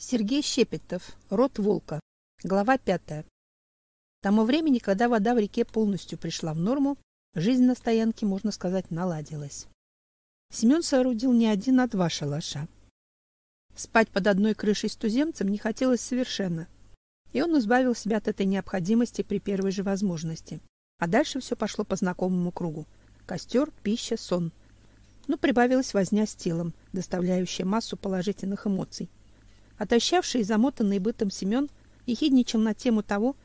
Сергей Щепетов. Род волка. Глава пятая. К тому времени, когда вода в реке полностью пришла в норму, жизнь на стоянке, можно сказать, наладилась. Семен соорудил не один, а два шалаша. Спать под одной крышей с туземцем не хотелось совершенно, и он избавил себя от этой необходимости при первой же возможности. А дальше все пошло по знакомому кругу. Костер, пища, сон. Ну, прибавилась возня с телом, доставляющая массу положительных эмоций. Отощавший и замотанный бытом Семен ехидничал на тему того,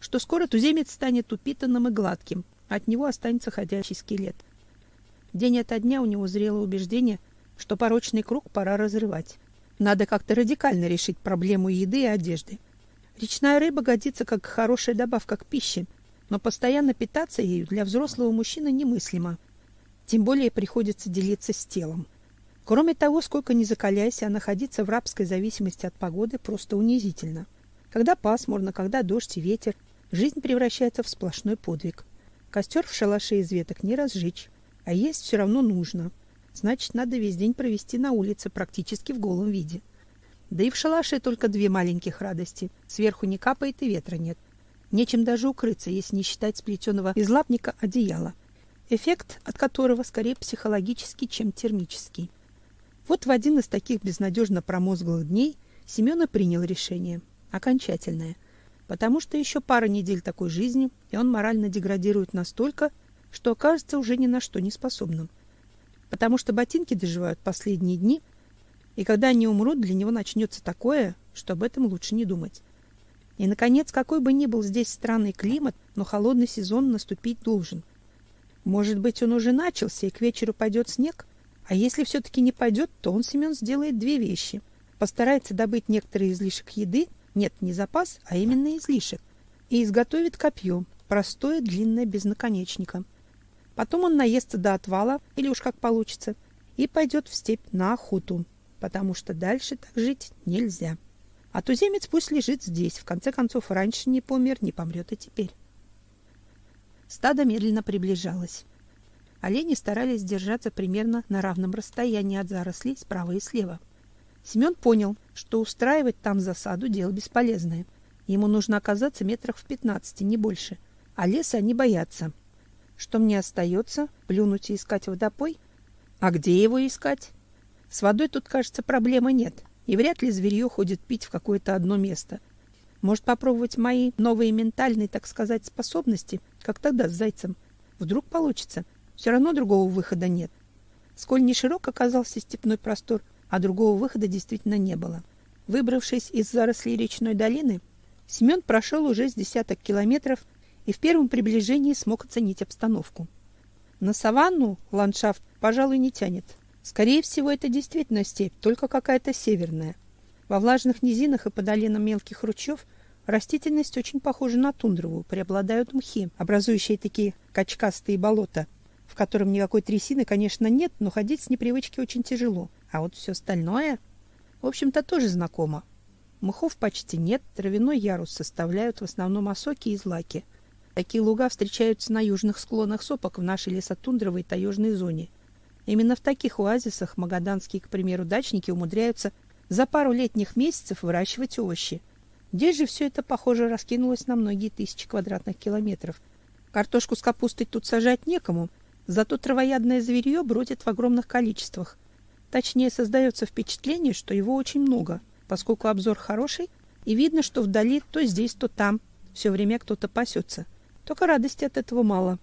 что скоро туземец станет упитанным и гладким, а от него останется ходячий скелет. День ото дня у него зрело убеждение, что порочный круг пора разрывать. Надо как-то радикально решить проблему еды и одежды. Речная рыба годится как хорошая добавка к пище, но постоянно питаться ею для взрослого мужчины немыслимо. Тем более приходится делиться с телом. Кроме того, сколько ни закаляйся, а находиться в рабской зависимости от погоды просто унизительно. Когда пасмурно, когда дождь и ветер, жизнь превращается в сплошной подвиг. Костер в шалаше из веток не разжечь, а есть все равно нужно. Значит, надо весь день провести на улице практически в голом виде. Да и в шалаше только две маленьких радости. Сверху не капает и ветра нет. Нечем даже укрыться, если не считать сплетенного из лапника одеяла. Эффект от которого скорее психологический, чем термический. Вот в один из таких безнадежно промозглых дней Семен и принял решение, окончательное, потому что еще пара недель такой жизни, и он морально деградирует настолько, что окажется уже ни на что не способным. Потому что ботинки доживают последние дни, и когда они умрут, для него начнется такое, что об этом лучше не думать. И, наконец, какой бы ни был здесь странный климат, но холодный сезон наступить должен. Может быть, он уже начался, и к вечеру пойдет снег – а если все-таки не пойдет, то он, Семен, сделает две вещи. Постарается добыть некоторый излишек еды, нет, не запас, а именно излишек, и изготовит копье, простое, длинное, без наконечника. Потом он наестся до отвала, или уж как получится, и пойдет в степь на охоту, потому что дальше так жить нельзя. А туземец пусть лежит здесь, в конце концов, раньше не помер, не помрет и теперь. Стадо медленно приближалось. Олени старались держаться примерно на равном расстоянии от зарослей справа и слева. Семен понял, что устраивать там засаду дело бесполезное. Ему нужно оказаться метрах в пятнадцати, не больше. А леса они боятся. Что мне остается? Плюнуть и искать водопой? А где его искать? С водой тут, кажется, проблемы нет. И вряд ли зверье ходит пить в какое-то одно место. Может, попробовать мои новые ментальные, так сказать, способности, как тогда с зайцем? Вдруг получится. Все равно другого выхода нет. Сколь не широк оказался степной простор, а другого выхода действительно не было. Выбравшись из зарослей речной долины, Семен прошел уже с десяток километров и в первом приближении смог оценить обстановку. На саванну ландшафт, пожалуй, не тянет. Скорее всего, это действительно степь, только какая-то северная. Во влажных низинах и по долинам мелких ручьев растительность очень похожа на тундровую, преобладают мхи, образующие такие качкастые болота, в котором никакой трясины, конечно, нет, но ходить с непривычки очень тяжело. А вот все остальное, в общем-то, тоже знакомо. Мхов почти нет, травяной ярус составляют в основном осоки и злаки. Такие луга встречаются на южных склонах сопок в нашей лесотундровой таежной зоне. Именно в таких оазисах магаданские, к примеру, дачники умудряются за пару летних месяцев выращивать овощи. Здесь же все это, похоже, раскинулось на многие тысячи квадратных километров. Картошку с капустой тут сажать некому – Зато травоядное зверье бродит в огромных количествах. Точнее, создается впечатление, что его очень много, поскольку обзор хороший, и видно, что вдали то здесь, то там все время кто-то пасется. Только радости от этого мало.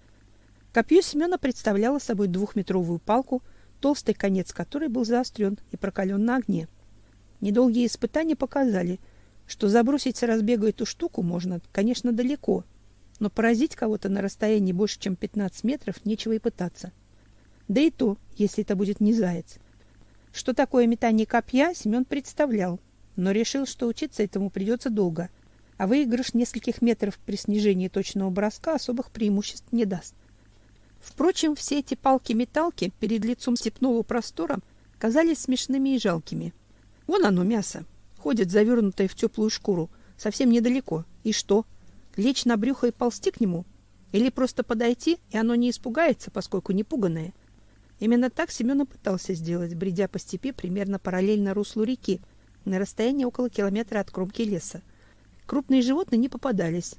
Копье Семена представляло собой двухметровую палку, толстый конец которой был заострен и прокален на огне. Недолгие испытания показали, что забросить с разбега эту штуку можно, конечно, далеко, но поразить кого-то на расстоянии больше, чем 15 метров, нечего и пытаться. Да и то, если это будет не заяц. Что такое метание копья, Семен представлял, но решил, что учиться этому придется долго, а выигрыш нескольких метров при снижении точного броска особых преимуществ не даст. Впрочем, все эти палки-металки перед лицом степного простора казались смешными и жалкими. Вон оно, мясо, ходит завернутое в теплую шкуру, совсем недалеко. И что? — Лечь на брюхо и ползти к нему? Или просто подойти, и оно не испугается, поскольку не пуганное? Именно так Семен и пытался сделать, бредя по степи примерно параллельно руслу реки, на расстоянии около километра от кромки леса. Крупные животные не попадались.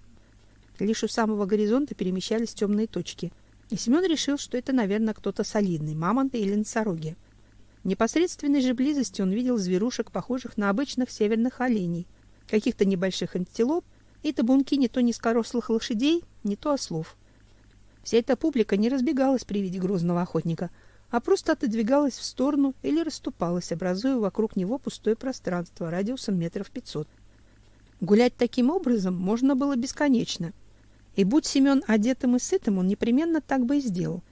Лишь у самого горизонта перемещались темные точки. И Семен решил, что это, наверное, кто-то солидный, мамонты или носороги. В непосредственной же близости он видел зверушек, похожих на обычных северных оленей, каких-то небольших антилоп и табунки не то низкорослых лошадей, не то ослов. Вся эта публика не разбегалась при виде грозного охотника, а просто отодвигалась в сторону или расступалась, образуя вокруг него пустое пространство радиусом метров пятьсот. Гулять таким образом можно было бесконечно. И будь Семен одетым и сытым, он непременно так бы и сделал.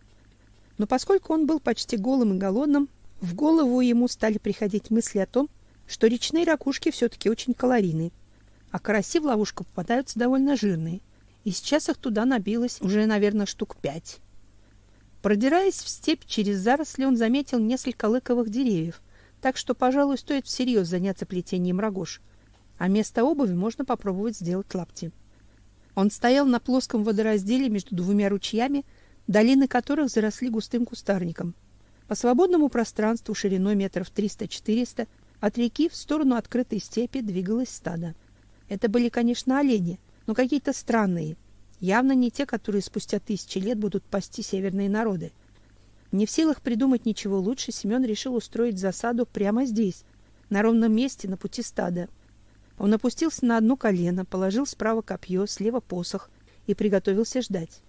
Но поскольку он был почти голым и голодным, в голову ему стали приходить мысли о том, что речные ракушки все-таки очень калорийны, а караси в ловушку попадаются довольно жирные. И сейчас их туда набилось уже, наверное, штук пять. Продираясь в степь через заросли, он заметил несколько лыковых деревьев, так что, пожалуй, стоит всерьез заняться плетением рогож. А вместо обуви можно попробовать сделать лапти. Он стоял на плоском водоразделе между двумя ручьями, долины которых заросли густым кустарником. По свободному пространству шириной метров 300-400 от реки в сторону открытой степи двигалось стадо. Это были, конечно, олени, но какие-то странные, явно не те, которые спустя тысячи лет будут пасти северные народы. Не в силах придумать ничего лучше, Семен решил устроить засаду прямо здесь, на ровном месте на пути стада. Он опустился на одно колено, положил справа копье, слева посох и приготовился ждать.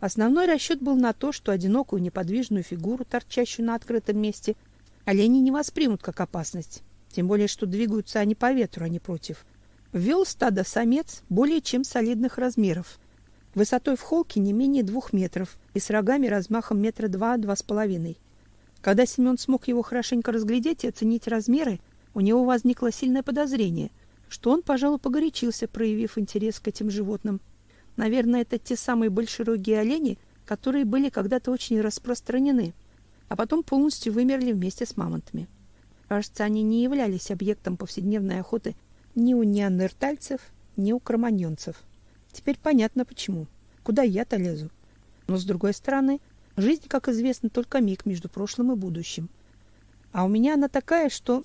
Основной расчет был на то, что одинокую неподвижную фигуру, торчащую на открытом месте, олени не воспримут как опасность, тем более что двигаются они по ветру, а не против. Вел стадо самец более чем солидных размеров, высотой в холке не менее двух метров и с рогами размахом метра два-два с половиной. Когда Семен смог его хорошенько разглядеть и оценить размеры, у него возникло сильное подозрение, что он, пожалуй, погорячился, проявив интерес к этим животным. Наверное, это те самые большерогие олени, которые были когда-то очень распространены, а потом полностью вымерли вместе с мамонтами. Кажется, они не являлись объектом повседневной охоты ни у неандертальцев, ни у кроманьонцев. Теперь понятно почему. Куда я-то лезу? Но с другой стороны, жизнь, как известно, только миг между прошлым и будущим. А у меня она такая, что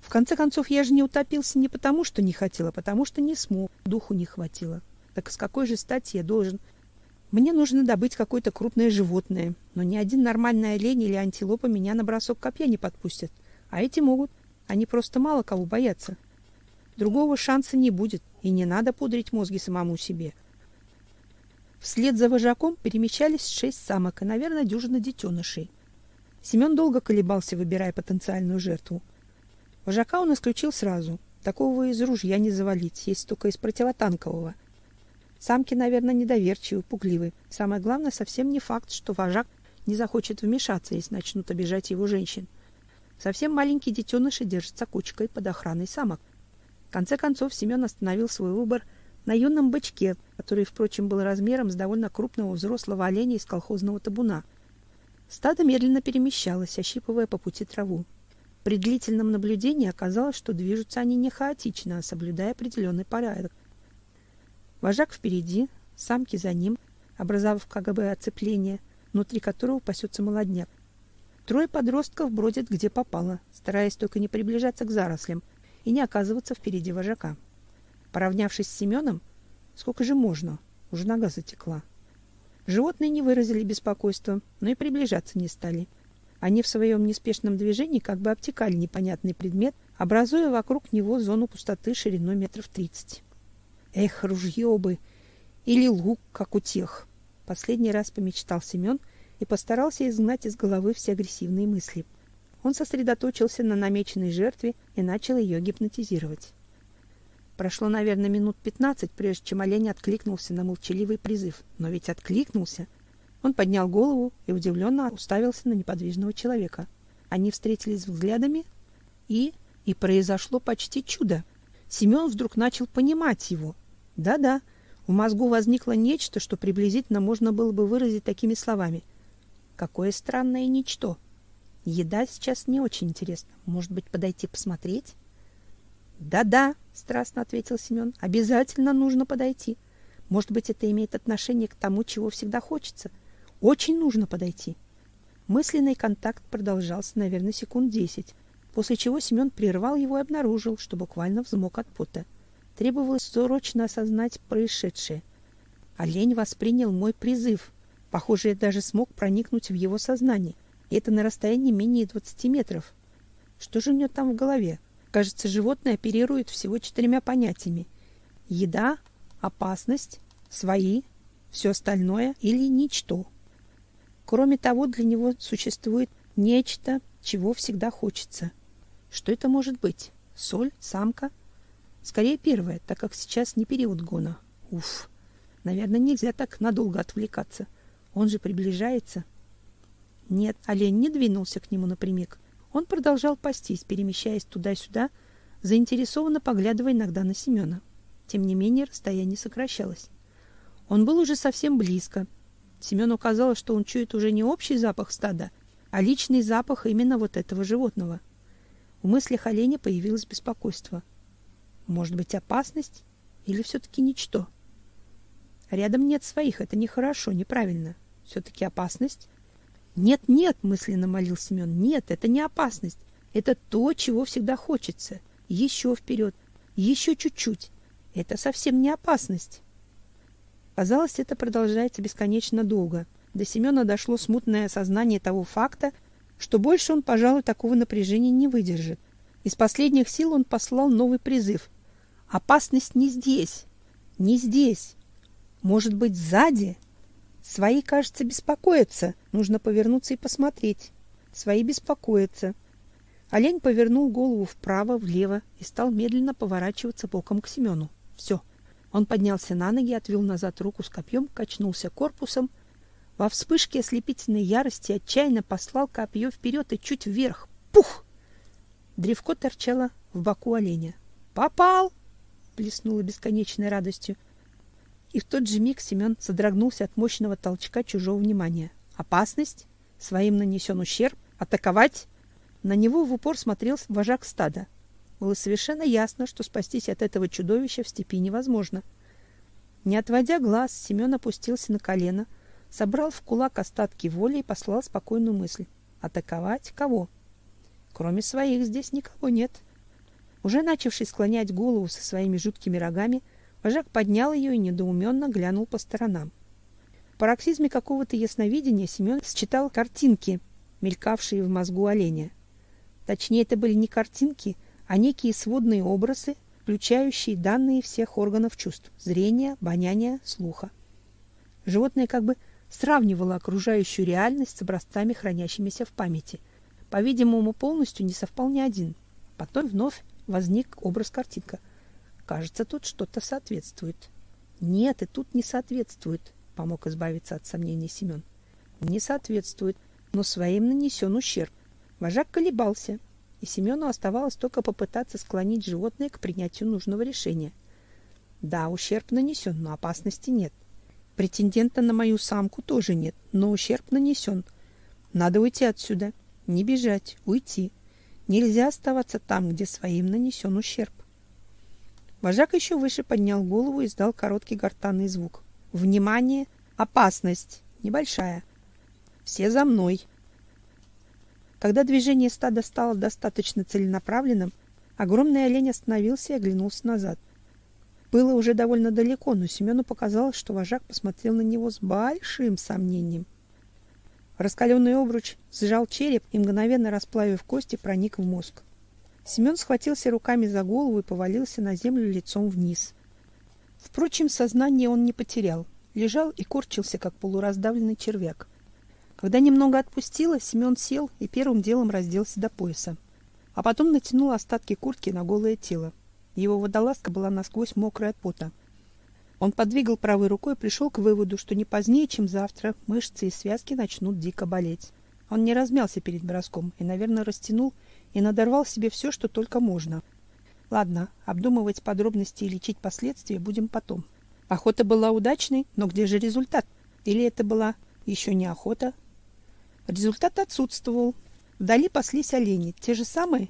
в конце концов я же не утопился не потому, что не хотел, а потому что не смог, духу не хватило. Так с какой же стати я должен Мне нужно добыть какое-то крупное животное, но ни один нормальный олень или антилопа меня на бросок копья не подпустят, а эти могут. Они просто мало кого боятся. Другого шанса не будет, и не надо пудрить мозги самому себе. Вслед за вожаком перемещались шесть самок и, наверное, дюжина детенышей. Семен долго колебался, выбирая потенциальную жертву. Вожака он исключил сразу. Такого из ружья не завалить, есть только из противотанкового. Самки, наверное, недоверчивы, пугливы. Самое главное, совсем не факт, что вожак не захочет вмешаться, если начнут обижать его женщин. Совсем маленькие детеныши держатся кучкой под охраной самок. В конце концов Семен остановил свой выбор на юном бычке, который, впрочем, был размером с довольно крупного взрослого оленя из колхозного табуна. Стадо медленно перемещалось, ощипывая по пути траву. При длительном наблюдении оказалось, что движутся они не хаотично, а соблюдая определенный порядок. Вожак впереди, самки за ним, образовав КГБ оцепление, внутри которого пасется молодняк. Трое подростков бродят где попало, стараясь только не приближаться к зарослям, и не оказываться впереди вожака. Поравнявшись с Семеном, сколько же можно, уже нога затекла. Животные не выразили беспокойства, но и приближаться не стали. Они в своем неспешном движении как бы обтекали непонятный предмет, образуя вокруг него зону пустоты шириной метров тридцать. Эх, ружье бы! Или лук, как у тех! Последний раз помечтал Семен и постарался изгнать из головы все агрессивные мысли — он сосредоточился на намеченной жертве и начал ее гипнотизировать. Прошло, наверное, минут пятнадцать, прежде чем олень откликнулся на молчаливый призыв. Но ведь откликнулся. Он поднял голову и удивленно уставился на неподвижного человека. Они встретились взглядами, и и произошло почти чудо. Семен вдруг начал понимать его. Да-да, в мозгу возникло нечто, что приблизительно можно было бы выразить такими словами: какое странное ничто. Еда сейчас не очень интересна. Может быть, подойти посмотреть? Да-да, страстно ответил Семен. Обязательно нужно подойти. Может быть, это имеет отношение к тому, чего всегда хочется. Очень нужно подойти. Мысленный контакт продолжался, наверное, секунд десять, после чего Семен прервал его и обнаружил, что буквально взмок от пота. Требовалось срочно осознать происшедшее. Олень воспринял мой призыв. Похоже, я даже смог проникнуть в его сознание. И это на расстоянии менее 20 метров. Что же у него там в голове? Кажется, животное оперирует всего четырьмя понятиями. Еда, опасность, свои, все остальное или ничто. Кроме того, для него существует нечто, чего всегда хочется. Что это может быть? Соль, самка? Скорее первое, так как сейчас не период гона. Уф. Наверное, нельзя так надолго отвлекаться. Он же приближается. Нет, олень не двинулся к нему напрямик. Он продолжал пастись, перемещаясь туда-сюда, заинтересованно поглядывая иногда на Семена. Тем не менее, расстояние сокращалось. Он был уже совсем близко. Семену казалось, что он чует уже не общий запах стада, а личный запах именно вот этого животного. В мыслях оленя появилось беспокойство. Может быть, опасность или все таки ничто? Рядом нет своих, это нехорошо, неправильно. все таки опасность. Нет, нет, мысленно молил Семен. Нет, это не опасность. Это то, чего всегда хочется. Еще вперед, еще чуть-чуть. Это совсем не опасность. Казалось, это продолжается бесконечно долго. До Семена дошло смутное осознание того факта, что больше он, пожалуй, такого напряжения не выдержит. Из последних сил он послал новый призыв. Опасность не здесь, не здесь. Может быть, сзади? Свои, кажется, беспокоятся. Нужно повернуться и посмотреть. Свои беспокоятся. Олень повернул голову вправо, влево и стал медленно поворачиваться боком к Семену. Все. Он поднялся на ноги, отвел назад руку с копьем, качнулся корпусом. Во вспышке ослепительной ярости отчаянно послал копье вперед и чуть вверх. Пух! Древко торчало в боку оленя. «Попал!» — блеснуло бесконечной радостью. И в тот же миг Семен содрогнулся от мощного толчка чужого внимания. Опасность? Своим нанесен ущерб? Атаковать? На него в упор смотрел вожак стада. Было совершенно ясно, что спастись от этого чудовища в степи невозможно. Не отводя глаз, Семен опустился на колено, собрал в кулак остатки воли и послал спокойную мысль. Атаковать кого? Кроме своих здесь никого нет. Уже начавший склонять голову со своими жуткими рогами, вожак поднял ее и недоуменно глянул по сторонам. В пароксизме какого-то ясновидения Семен считал картинки, мелькавшие в мозгу оленя. Точнее, это были не картинки, а некие сводные образы, включающие данные всех органов чувств: зрения, обоняния, слуха. Животное как бы сравнивало окружающую реальность с образцами, хранящимися в памяти. По-видимому, полностью не совпал ни один. Потом вновь возник образ картинка. Кажется, тут что-то соответствует. Нет, и тут не соответствует, помог избавиться от сомнений Семен. Не соответствует, но своим нанесен ущерб. Вожак колебался, и Семену оставалось только попытаться склонить животное к принятию нужного решения. Да, ущерб нанесен, но опасности нет. Претендента на мою самку тоже нет, но ущерб нанесен. Надо уйти отсюда, не бежать, уйти. Нельзя оставаться там, где своим нанесен ущерб. Вожак еще выше поднял голову и издал короткий гортанный звук. Внимание, опасность, небольшая. Все за мной. Когда движение стада стало достаточно целенаправленным, огромный олень остановился и оглянулся назад. Было уже довольно далеко, но Семену показалось, что вожак посмотрел на него с большим сомнением. Раскаленный обруч сжал череп и мгновенно расплавив кости, проник в мозг. Семен схватился руками за голову и повалился на землю лицом вниз. Впрочем, сознание он не потерял, лежал и корчился как полураздавленный червяк. Когда немного отпустило, Семен сел и первым делом разделся до пояса, а потом натянул остатки куртки на голое тело. Его водолазка была насквозь мокрая от пота. Он подвигал правой рукой и пришел к выводу, что не позднее, чем завтра, мышцы и связки начнут дико болеть. Он не размялся перед броском и, наверное, растянул и надорвал себе все, что только можно. Ладно, обдумывать подробности и лечить последствия будем потом. Охота была удачной, но где же результат? Или это была еще не охота, Результат отсутствовал. Вдали паслись олени, те же самые.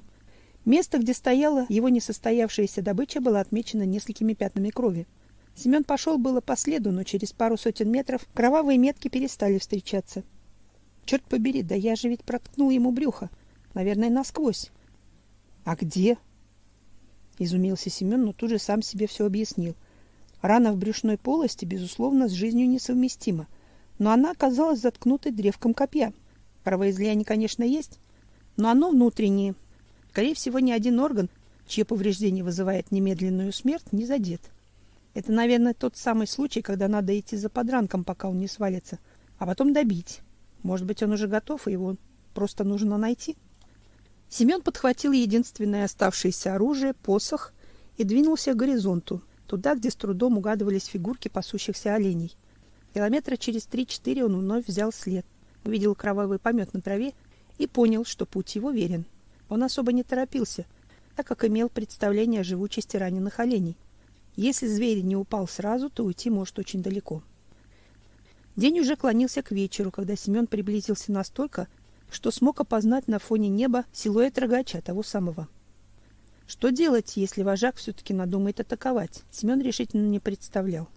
Место, где стояла его несостоявшаяся добыча, было отмечено несколькими пятнами крови. Семен пошел было по следу, но через пару сотен метров кровавые метки перестали встречаться. Черт побери, да я же ведь проткнул ему брюхо, наверное, насквозь. А где? Изумился Семен, но тут же сам себе все объяснил. Рана в брюшной полости, безусловно, с жизнью несовместима, но она оказалась заткнутой древком копья. Кровоизлияние, конечно, есть, но оно внутреннее. Скорее всего, ни один орган, чье повреждение вызывает немедленную смерть, не задет. Это, наверное, тот самый случай, когда надо идти за подранком, пока он не свалится, а потом добить. Может быть, он уже готов, и его просто нужно найти. Семен подхватил единственное оставшееся оружие, посох, и двинулся к горизонту, туда, где с трудом угадывались фигурки пасущихся оленей. Километра через три-четыре он вновь взял след, увидел кровавый помет на траве и понял, что путь его верен. Он особо не торопился, так как имел представление о живучести раненых оленей. Если зверь не упал сразу, то уйти может очень далеко. День уже клонился к вечеру, когда Семен приблизился настолько, что смог опознать на фоне неба силуэт рогача того самого. Что делать, если вожак все-таки надумает атаковать, Семен решительно не представлял.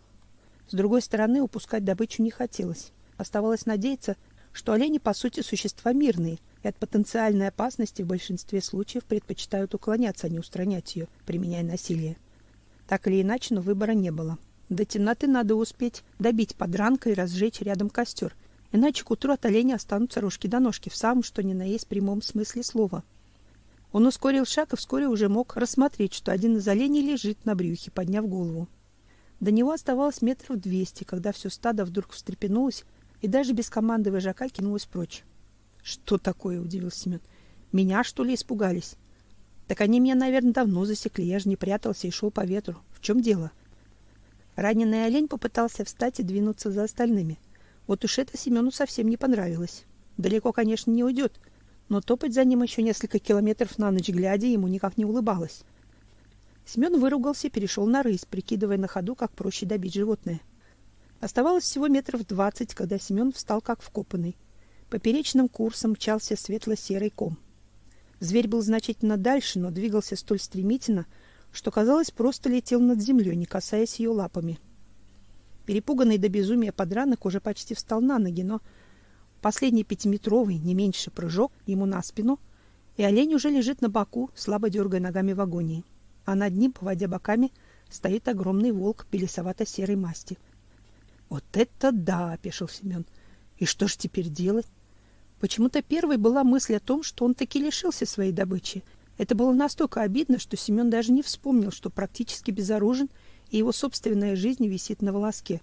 С другой стороны, упускать добычу не хотелось. Оставалось надеяться, что олени по сути существа мирные и от потенциальной опасности в большинстве случаев предпочитают уклоняться, а не устранять ее, применяя насилие. Так или иначе, но выбора не было. До темноты надо успеть добить подранка и разжечь рядом костер, иначе к утру от оленя останутся рожки до ножки в самом что ни на есть прямом смысле слова. Он ускорил шаг и вскоре уже мог рассмотреть, что один из оленей лежит на брюхе, подняв голову. До него оставалось метров двести, когда все стадо вдруг встрепенулось и даже без команды вожака кинулось прочь. Что такое, удивился Семен. Меня что ли испугались? Так они меня, наверное, давно засекли. Я же не прятался и шел по ветру. В чем дело? Раненый олень попытался встать и двинуться за остальными. Вот уж это Семену совсем не понравилось. Далеко, конечно, не уйдет, но топать за ним еще несколько километров на ночь глядя ему никак не улыбалось. Семен выругался и перешел на рысь, прикидывая на ходу, как проще добить животное. Оставалось всего метров двадцать, когда Семен встал как вкопанный. Поперечным курсом мчался светло-серый ком. Зверь был значительно дальше, но двигался столь стремительно, что, казалось, просто летел над землей, не касаясь ее лапами. Перепуганный до безумия подранок уже почти встал на ноги, но последний пятиметровый, не меньше прыжок ему на спину, и олень уже лежит на боку, слабо дергая ногами в агонии. А над ним, поводя боками, стоит огромный волк белесовато-серой масти. «Вот это да!» — опешил Семен. «И что ж теперь делать?» Почему-то первой была мысль о том, что он таки лишился своей добычи. Это было настолько обидно, что Семен даже не вспомнил, что практически безоружен и его собственная жизнь висит на волоске.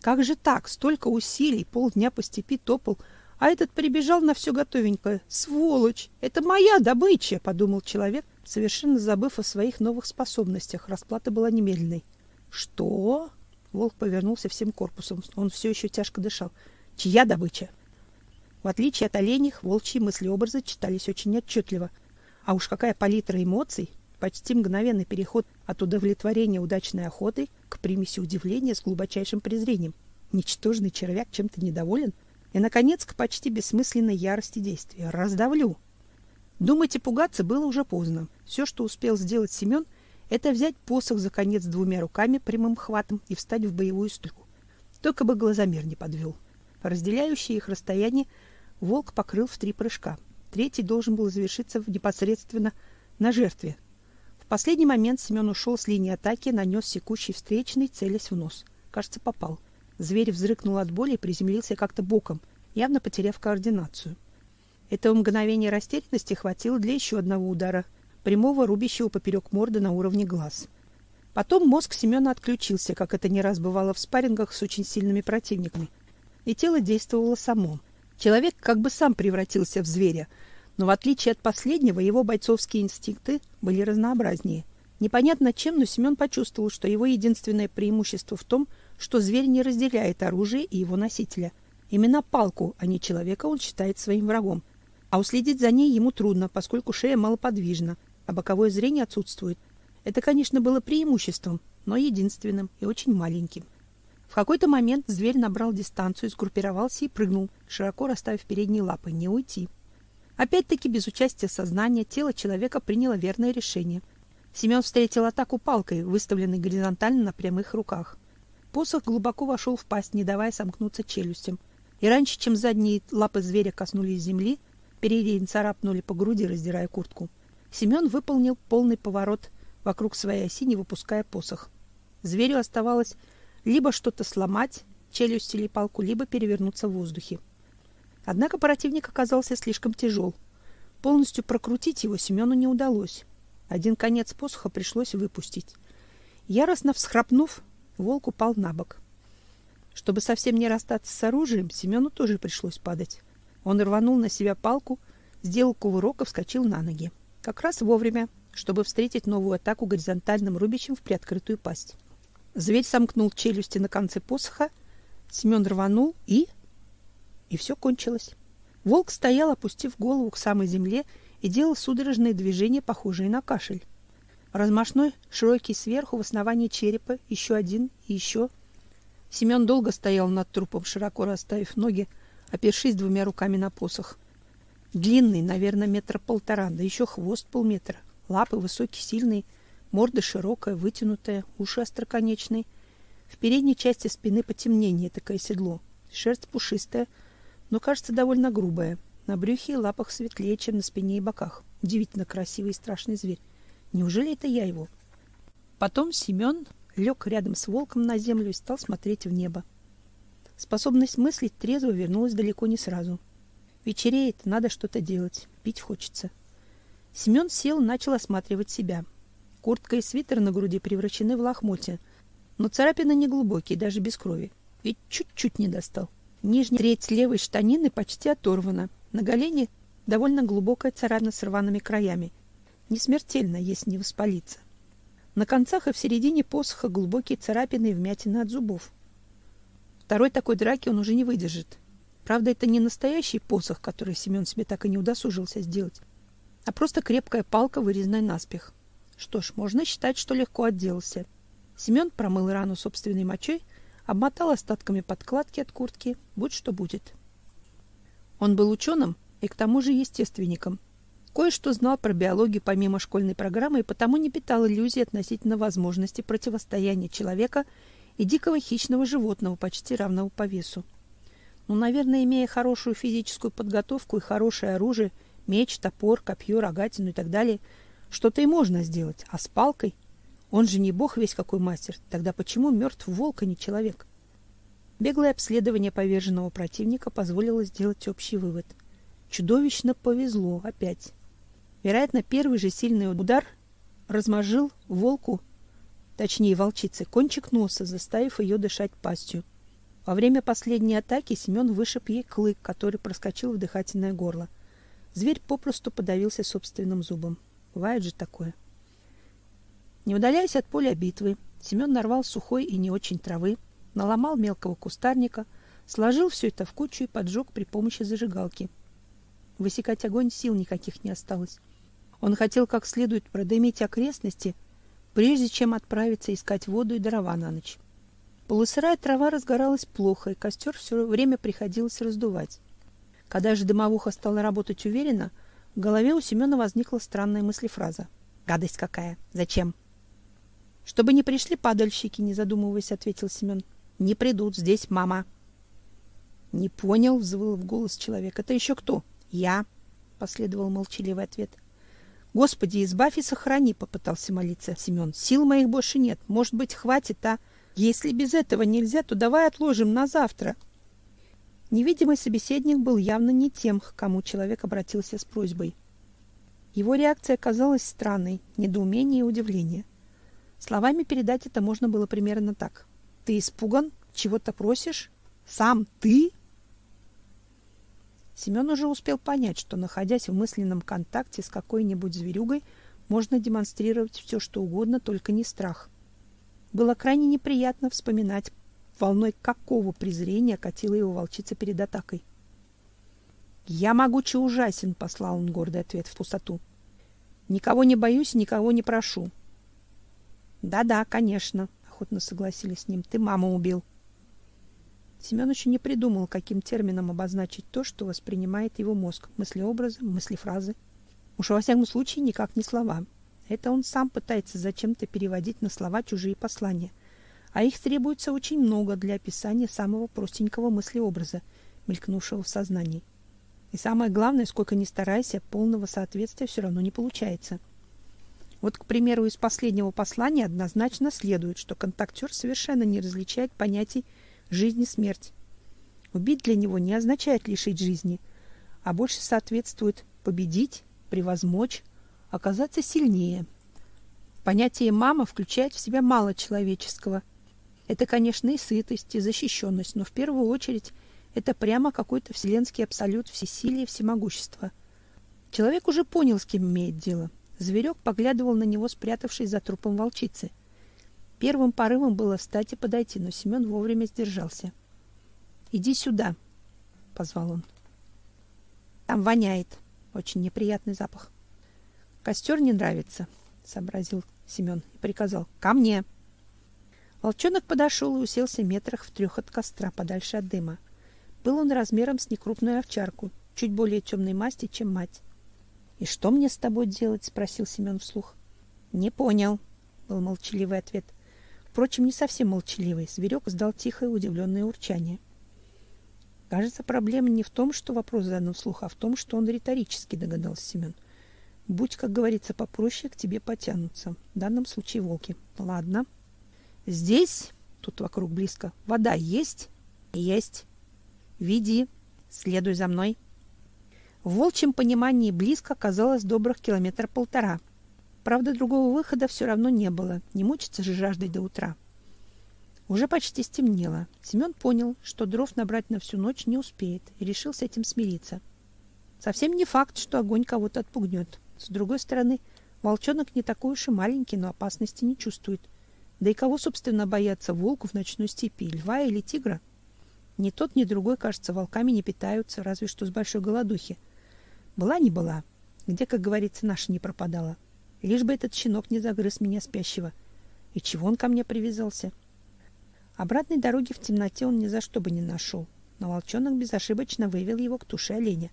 Как же так? Столько усилий, полдня по степи топал, а этот прибежал на все готовенькое. Сволочь! Это моя добыча, подумал человек, совершенно забыв о своих новых способностях. Расплата была немедленной. Что? Волк повернулся всем корпусом. Он все еще тяжко дышал. Чья добыча? В отличие от оленей, волчьи мыслеобразы читались очень отчетливо. А уж какая палитра эмоций! почти мгновенный переход от удовлетворения удачной охотой к примеси удивления с глубочайшим презрением. Ничтожный червяк чем-то недоволен. И, наконец, к почти бессмысленной ярости действия. Раздавлю. Думать и пугаться было уже поздно. Все, что успел сделать Семен, это взять посох за конец двумя руками прямым хватом и встать в боевую стойку. Только бы глазомер не подвел. Разделяющее их расстояние волк покрыл в три прыжка. Третий должен был завершиться непосредственно на жертве, последний момент Семен ушел с линии атаки, нанес секущий встречный, целясь в нос. Кажется, попал. Зверь взрыкнул от боли и приземлился как-то боком, явно потеряв координацию. Этого мгновения растерянности хватило для еще одного удара, прямого рубящего поперек морды на уровне глаз. Потом мозг Семена отключился, как это не раз бывало в спаррингах с очень сильными противниками, и тело действовало само. Человек как бы сам превратился в зверя, но в отличие от последнего, его бойцовские инстинкты были разнообразнее. Непонятно чем, но Семен почувствовал, что его единственное преимущество в том, что зверь не разделяет оружие и его носителя. Именно палку, а не человека, он считает своим врагом. А уследить за ней ему трудно, поскольку шея малоподвижна, а боковое зрение отсутствует. Это, конечно, было преимуществом, но единственным и очень маленьким. В какой-то момент зверь набрал дистанцию, сгруппировался и прыгнул, широко расставив передние лапы, не уйти. Опять-таки без участия сознания тело человека приняло верное решение. Семен встретил атаку палкой, выставленной горизонтально на прямых руках. Посох глубоко вошел в пасть, не давая сомкнуться челюстям. И раньше, чем задние лапы зверя коснулись земли, передние царапнули по груди, раздирая куртку. Семен выполнил полный поворот вокруг своей оси, не выпуская посох. Зверю оставалось либо что-то сломать, челюсть или палку, либо перевернуться в воздухе. Однако противник оказался слишком тяжел. Полностью прокрутить его Семену не удалось. Один конец посоха пришлось выпустить. Яростно всхрапнув, волк упал на бок. Чтобы совсем не расстаться с оружием, Семену тоже пришлось падать. Он рванул на себя палку, сделал кувырок и вскочил на ноги. Как раз вовремя, чтобы встретить новую атаку горизонтальным рубящим в приоткрытую пасть. Зверь сомкнул челюсти на конце посоха, Семен рванул и... И все кончилось. Волк стоял, опустив голову к самой земле и делал судорожные движения, похожие на кашель. Размашной, широкий сверху в основании черепа, еще один и еще. Семен долго стоял над трупом, широко расставив ноги, опершись двумя руками на посох. Длинный, наверное, метра полтора, да еще хвост полметра. Лапы высокие, сильные, морда широкая, вытянутая, уши остроконечные. В передней части спины потемнение такое седло. Шерсть пушистая, но, кажется, довольно грубая. На брюхе и лапах светлее, чем на спине и боках. Удивительно красивый и страшный зверь. Неужели это я его? Потом Семен лег рядом с волком на землю и стал смотреть в небо. Способность мыслить трезво вернулась далеко не сразу. Вечереет, надо что-то делать, пить хочется. Семен сел начал осматривать себя. Куртка и свитер на груди превращены в лохмотья, но царапины не глубокие, даже без крови. Ведь чуть-чуть не достал. Нижняя треть левой штанины почти оторвана. На голене довольно глубокая царапина с рваными краями. Не смертельно, если не воспалиться. На концах и в середине посоха глубокие царапины и вмятины от зубов. Второй такой драки он уже не выдержит. Правда, это не настоящий посох, который Семен себе так и не удосужился сделать, а просто крепкая палка, вырезанная наспех. Что ж, можно считать, что легко отделался. Семен промыл рану собственной мочой, обмотал остатками подкладки от куртки, будь что будет. Он был ученым и к тому же естественником. Кое-что знал про биологию помимо школьной программы и потому не питал иллюзий относительно возможности противостояния человека и дикого хищного животного, почти равного по весу. Ну, наверное, имея хорошую физическую подготовку и хорошее оружие, меч, топор, копье, рогатину и так далее, что-то и можно сделать. А с палкой? Он же не бог весь какой мастер. Тогда почему мертв волк, а не человек? Беглое обследование поверженного противника позволило сделать общий вывод. Чудовищно повезло опять. Вероятно, первый же сильный удар размажил волку, точнее волчице, кончик носа, заставив ее дышать пастью. Во время последней атаки Семен вышиб ей клык, который проскочил в дыхательное горло. Зверь попросту подавился собственным зубом. Бывает же такое. Не удаляясь от поля битвы, Семен нарвал сухой и не очень травы, наломал мелкого кустарника, сложил все это в кучу и поджег при помощи зажигалки. Высекать огонь сил никаких не осталось. Он хотел как следует продымить окрестности, прежде чем отправиться искать воду и дрова на ночь. Полусырая трава разгоралась плохо, и костер все время приходилось раздувать. Когда же дымовуха стала работать уверенно, в голове у Семена возникла странная мыслефраза. «Гадость какая! Зачем?» «Чтобы не пришли падальщики», — не задумываясь, ответил Семен. «Не придут, здесь мама». «Не понял», — взвыл в голос человек. «Это еще кто?» «Я», — последовал молчаливый ответ. «Господи, избавь и сохрани», — попытался молиться Семен. «Сил моих больше нет. Может быть, хватит, а?» Если без этого нельзя, то давай отложим на завтра. Невидимый собеседник был явно не тем, к кому человек обратился с просьбой. Его реакция казалась странной, недоумение и удивление. Словами передать это можно было примерно так: ты испуган, чего-то просишь? Сам ты? Семен уже успел понять, что находясь в мысленном контакте с какой-нибудь зверюгой, можно демонстрировать все, что угодно, только не страх. Было крайне неприятно вспоминать, волной какого презрения катила его волчица перед атакой. «Я могучий ужасен», — послал он гордый ответ в пустоту. «Никого не боюсь, никого не прошу». «Да-да, конечно», — охотно согласились с ним. «Ты маму убил». Семен еще не придумал, каким термином обозначить то, что воспринимает его мозг. Мыслеобразы, мыслефразы. Уж во всяком случае никак не слова. Это он сам пытается зачем-то переводить на слова чужие послания, а их требуется очень много для описания самого простенького мыслеобраза, мелькнувшего в сознании. И самое главное, сколько ни старайся, полного соответствия все равно не получается. Вот, к примеру, из последнего послания однозначно следует, что контактер совершенно не различает понятий жизнь и смерть. Убить для него не означает лишить жизни, а больше соответствует победить, превозмочь, оказаться сильнее. Понятие «мама» включает в себя мало человеческого. Это, конечно, и сытость, и защищенность, но в первую очередь это прямо какой-то вселенский абсолют всесилия и всемогущества. Человек уже понял, с кем имеет дело. Зверек поглядывал на него, спрятавшись за трупом волчицы. Первым порывом было встать и подойти, но Семен вовремя сдержался. Иди сюда, позвал он. Там воняет, очень неприятный запах. Костер не нравится, сообразил Семен и приказал: "Ко мне". Волчонок подошел и уселся метрах в трех от костра, подальше от дыма. Был он размером с некрупную овчарку, чуть более темной масти, чем мать. "И что мне с тобой делать?" спросил Семен вслух. "Не понял", был молчаливый ответ. Впрочем, не совсем молчаливый. Зверек издал тихое удивленное урчание. Кажется, проблема не в том, что вопрос задан вслух, а в том, что он риторически догадался Семен. Будь, как говорится, попроще, к тебе потянутся. В данном случае волки. Ладно. Здесь, тут вокруг близко, вода есть? Есть. Веди, следуй за мной. В волчьем понимании близко казалось добрых километра полтора. Правда, другого выхода все равно не было. Не мучиться же жаждой до утра. Уже почти стемнело. Семен понял, что дров набрать на всю ночь не успеет, и решил с этим смириться. Совсем не факт, что огонь кого-то отпугнет. С другой стороны, волчонок не такой уж и маленький, но опасности не чувствует. Да и кого, собственно, бояться волку в ночной степи, льва или тигра? Ни тот, ни другой, кажется, волками не питаются, разве что с большой голодухи. Была не была, где, как говорится, наша не пропадала. Лишь бы этот щенок не загрыз меня спящего. И чего он ко мне привязался? — Обратной дороги в темноте он ни за что бы не нашел, но волчонок безошибочно вывел его к туше оленя.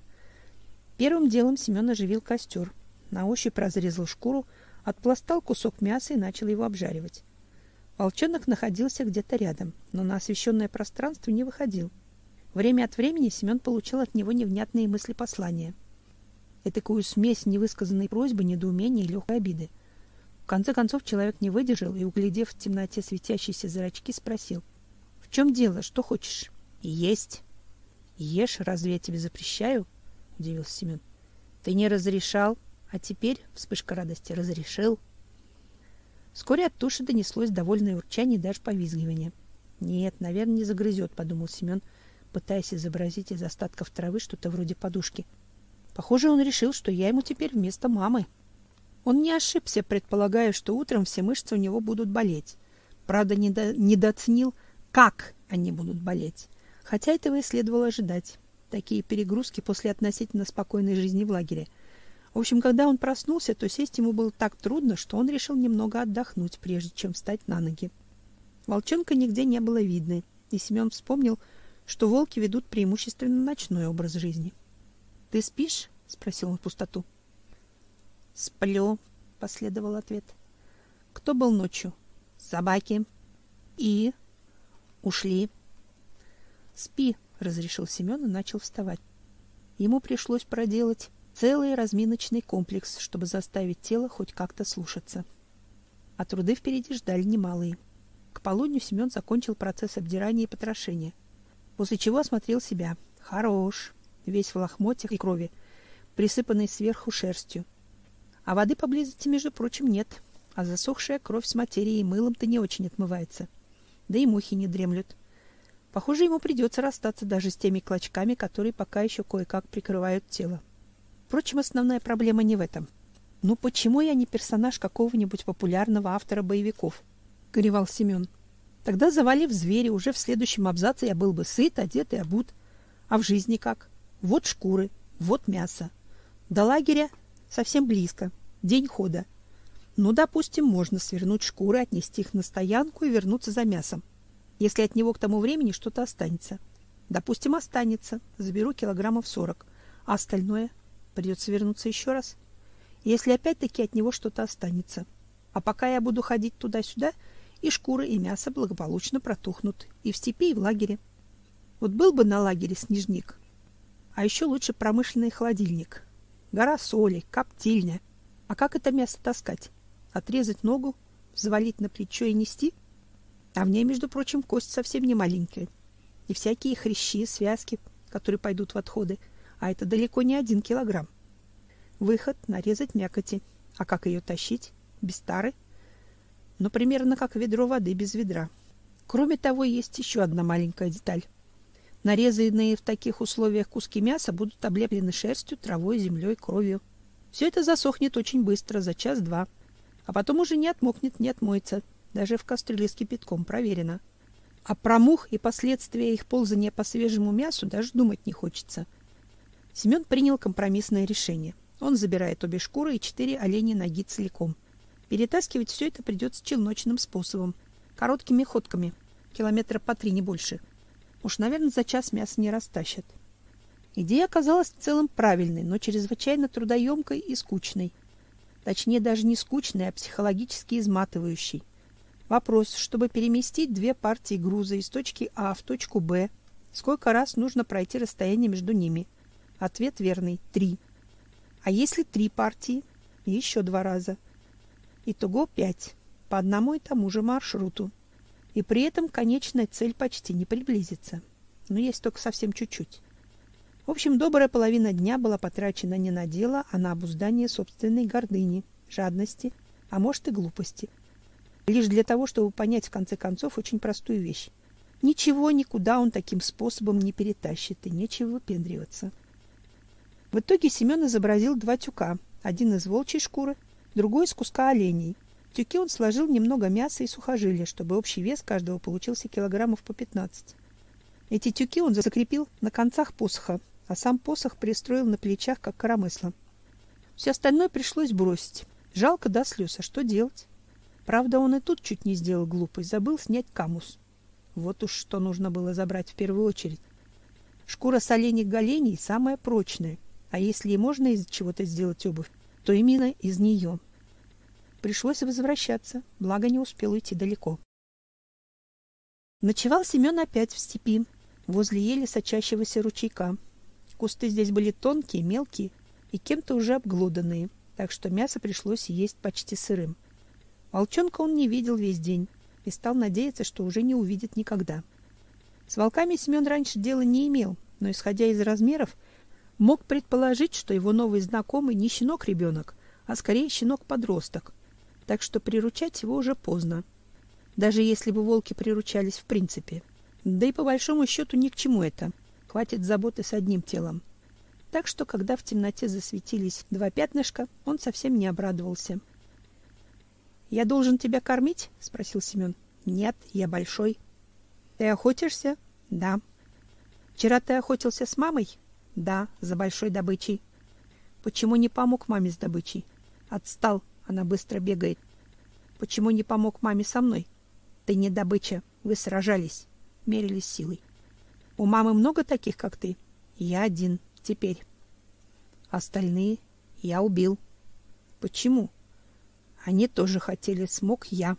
Первым делом Семен оживил костер, на ощупь разрезал шкуру, отпластал кусок мяса и начал его обжаривать. Волчонок находился где-то рядом, но на освещенное пространство не выходил. Время от времени Семен получал от него невнятные мысли послания. Этакую смесь невысказанной просьбы, недоумения и легкой обиды конце концов человек не выдержал и, углядев в темноте светящиеся зрачки, спросил: "В чем дело? Что хочешь?" "Есть". "Ешь, разве я тебе запрещаю?" удивился Семен. "Ты не разрешал, а теперь вспышка радости разрешил". Вскоре от туши донеслось довольное урчание и даже повизгивание. "Нет, наверное, не загрызет», — подумал Семен, пытаясь изобразить из остатков травы что-то вроде подушки. Похоже, он решил, что я ему теперь вместо мамы. Он не ошибся, предполагая, что утром все мышцы у него будут болеть. Правда, недо... недооценил, как они будут болеть. Хотя этого и следовало ожидать. Такие перегрузки после относительно спокойной жизни в лагере. В общем, когда он проснулся, то сесть ему было так трудно, что он решил немного отдохнуть, прежде чем встать на ноги. Волчонка нигде не было видно, и Семен вспомнил, что волки ведут преимущественно ночной образ жизни. "Ты спишь?" спросил он в пустоту. Сплю, последовал ответ. Кто был ночью? Собаки. И ушли. Спи, разрешил Семен и начал вставать. Ему пришлось проделать целый разминочный комплекс, чтобы заставить тело хоть как-то слушаться. А труды впереди ждали немалые. К полудню Семен закончил процесс обдирания и потрошения, после чего осмотрел себя. Хорош, весь в лохмотьях и крови, присыпанный сверху шерстью. А воды поблизости, между прочим, нет, а засохшая кровь с материей и мылом-то не очень отмывается. Да и мухи не дремлют. Похоже, ему придется расстаться даже с теми клочками, которые пока еще кое-как прикрывают тело. Впрочем, основная проблема не в этом. Ну почему я не персонаж какого-нибудь популярного автора боевиков? горевал Семен. Тогда завалив зверя, уже в следующем абзаце я был бы сыт, одет и обут. А в жизни как? Вот шкуры, вот мясо. До лагеря совсем близко. День хода. Ну, допустим, можно свернуть шкуры, отнести их на стоянку и вернуться за мясом. Если от него к тому времени что-то останется. Допустим, останется. Заберу килограммов сорок. А остальное придется вернуться еще раз. Если опять-таки от него что-то останется. А пока я буду ходить туда-сюда, и шкуры, и мясо благополучно протухнут и в степи, и в лагере. Вот был бы на лагере снежник. А еще лучше промышленный холодильник. Гора соли, коптильня. А как это мясо таскать? Отрезать ногу, взвалить на плечо и нести? А в ней, между прочим, кость совсем не маленькая. И всякие хрящи, связки, которые пойдут в отходы. А это далеко не один килограмм. Выход — нарезать мякоти. А как ее тащить? Без тары? Ну, примерно как ведро воды без ведра. Кроме того, есть еще одна маленькая деталь. Нарезанные в таких условиях куски мяса будут облеплены шерстью, травой, землей, кровью. Все это засохнет очень быстро, за час-два. А потом уже не отмокнет, не отмоется. Даже в кастрюле с кипятком проверено. А про мух и последствия их ползания по свежему мясу даже думать не хочется. Семен принял компромиссное решение. Он забирает обе шкуры и четыре оленьи ноги целиком. Перетаскивать все это придется челночным способом. Короткими ходками. Километра по три, не больше. Уж, наверное, за час мясо не растащат. Идея оказалась в целом правильной, но чрезвычайно трудоемкой и скучной. Точнее, даже не скучной, а психологически изматывающей. Вопрос, чтобы переместить две партии груза из точки А в точку Б, сколько раз нужно пройти расстояние между ними? Ответ верный – три. А если три партии? Еще два раза. Итого пять. По одному и тому же маршруту. И при этом конечная цель почти не приблизится. Но есть только совсем чуть-чуть. В общем, добрая половина дня была потрачена не на дело, а на обуздание собственной гордыни, жадности, а может и глупости. Лишь для того, чтобы понять в конце концов очень простую вещь. Ничего никуда он таким способом не перетащит, и нечего выпендриваться. В итоге Семен изобразил два тюка, один из волчьей шкуры, другой из куска оленей. В тюки он сложил немного мяса и сухожилия, чтобы общий вес каждого получился килограммов по 15. Эти тюки он закрепил на концах посоха, а сам посох пристроил на плечах, как коромысло. Все остальное пришлось бросить. Жалко до слез, а что делать? Правда, он и тут чуть не сделал глупость, забыл снять камус. Вот уж что нужно было забрать в первую очередь. Шкура с оленей голеней самая прочная, а если и можно из чего-то сделать обувь, то именно из нее. Пришлось возвращаться, благо не успел уйти далеко. Ночевал Семен опять в степи, возле еле сочащегося ручейка. Кусты здесь были тонкие, мелкие и кем-то уже обглоданные, так что мясо пришлось есть почти сырым. Волчонка он не видел весь день и стал надеяться, что уже не увидит никогда. С волками Семен раньше дела не имел, но, исходя из размеров, мог предположить, что его новый знакомый не щенок-ребенок, а скорее щенок-подросток, так что приручать его уже поздно. Даже если бы волки приручались в принципе. Да и по большому счету ни к чему это. Хватит заботы с одним телом. Так что, когда в темноте засветились два пятнышка, он совсем не обрадовался. «Я должен тебя кормить?» — спросил Семен. «Нет, я большой». «Ты охотишься?» «Да». «Вчера ты охотился с мамой?» «Да, за большой добычей». «Почему не помог маме с добычей?» «Отстал, она быстро бегает». «Почему не помог маме со мной?» «Ты не добыча, вы сражались, мерились силой». У мамы много таких, как ты? Я один теперь. Остальные я убил. Почему? Они тоже хотели, смог я.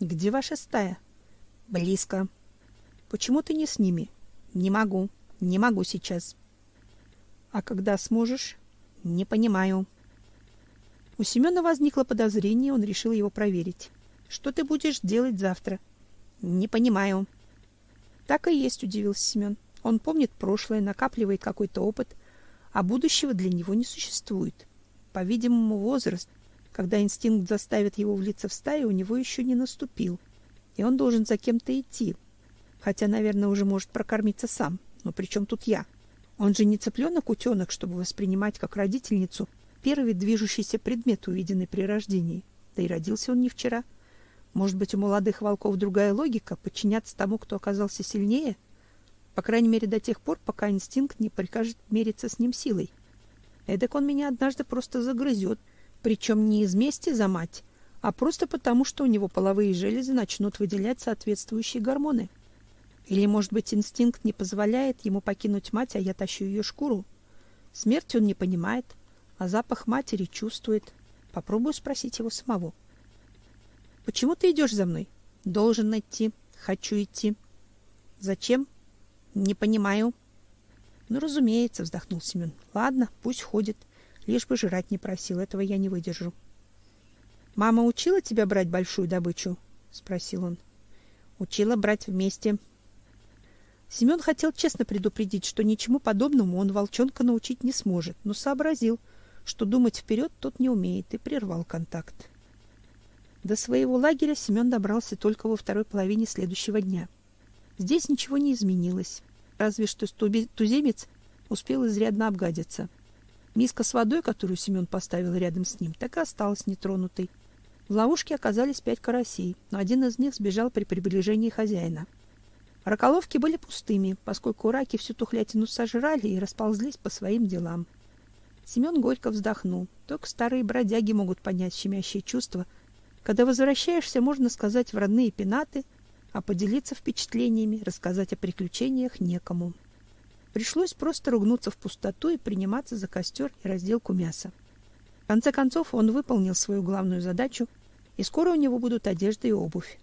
Где ваша стая? Близко. Почему ты не с ними? Не могу. Не могу сейчас. А когда сможешь? Не понимаю. У Семена возникло подозрение, он решил его проверить. Что ты будешь делать завтра? Не понимаю. Так и есть, удивился Семен. Он помнит прошлое, накапливает какой-то опыт, а будущего для него не существует. По-видимому, возраст, когда инстинкт заставит его влиться в стаю, у него еще не наступил, и он должен за кем-то идти. Хотя, наверное, уже может прокормиться сам. Но при чем тут я? Он же не цыпленок-утенок, чтобы воспринимать как родительницу первый движущийся предмет, увиденный при рождении. Да и родился он не вчера. — может быть, у молодых волков другая логика подчиняться тому, кто оказался сильнее? По крайней мере, до тех пор, пока инстинкт не прикажет мериться с ним силой. Эдак он меня однажды просто загрызет, причем не из мести за мать, а просто потому, что у него половые железы начнут выделять соответствующие гормоны. Или, может быть, инстинкт не позволяет ему покинуть мать, а я тащу ее шкуру. Смерть он не понимает, а запах матери чувствует. Попробую спросить его самого. Почему ты идешь за мной? Должен идти. Хочу идти. Зачем? Не понимаю. Ну, разумеется, вздохнул Семен. Ладно, пусть ходит, лишь бы жрать не просил, этого я не выдержу. Мама учила тебя брать большую добычу? спросил он. Учила брать вместе. Семен хотел честно предупредить, что ничему подобному он волчонка научить не сможет, но сообразил, что думать вперед тот не умеет, и прервал контакт. До своего лагеря Семен добрался только во второй половине следующего дня. Здесь ничего не изменилось, разве что туземец успел изрядно обгадиться. Миска с водой, которую Семен поставил рядом с ним, так и осталась нетронутой. В ловушке оказались пять карасей, но один из них сбежал при приближении хозяина. Раколовки были пустыми, поскольку раки всю тухлятину сожрали и расползлись по своим делам. Семен горько вздохнул. Только старые бродяги могут понять щемящее чувство, когда возвращаешься, можно сказать, в родные пенаты – а поделиться впечатлениями, рассказать о приключениях некому. Пришлось просто ругнуться в пустоту и приниматься за костер и разделку мяса. В конце концов он выполнил свою главную задачу, и скоро у него будут одежда и обувь.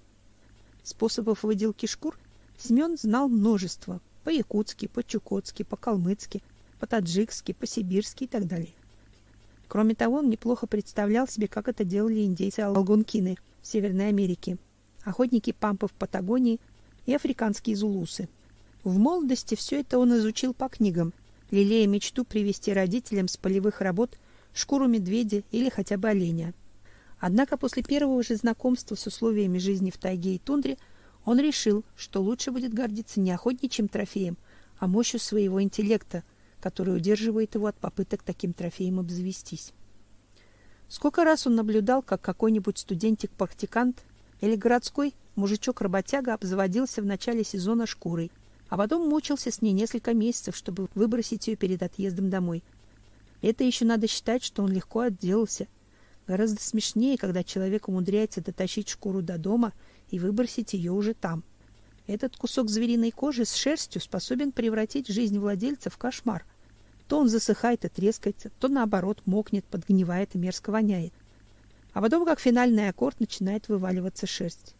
Способов выделки шкур Семен знал множество: по-якутски, по-чукотски, по-калмыцки, по-таджикски, по-сибирски и так далее. Кроме того, он неплохо представлял себе, как это делали индейцы алгонкины в Северной Америке, охотники пампы в Патагонии и африканские зулусы. В молодости все это он изучил по книгам, лелея мечту привести родителям с полевых работ шкуру медведя или хотя бы оленя. Однако после первого же знакомства с условиями жизни в тайге и тундре он решил, что лучше будет гордиться не охотничьим трофеем, а мощью своего интеллекта, который удерживает его от попыток таким трофеем обзавестись. Сколько раз он наблюдал, как какой-нибудь студентик-практикант или городской мужичок-работяга обзаводился в начале сезона шкурой, а потом мучился с ней несколько месяцев, чтобы выбросить ее перед отъездом домой. Это еще надо считать, что он легко отделался. Гораздо смешнее, когда человек умудряется дотащить шкуру до дома и выбросить ее уже там. Этот кусок звериной кожи с шерстью способен превратить жизнь владельца в кошмар. То он засыхает и трескается, то наоборот мокнет, подгнивает и мерзко воняет а потом, как финальный аккорд, начинает вываливаться шерсть.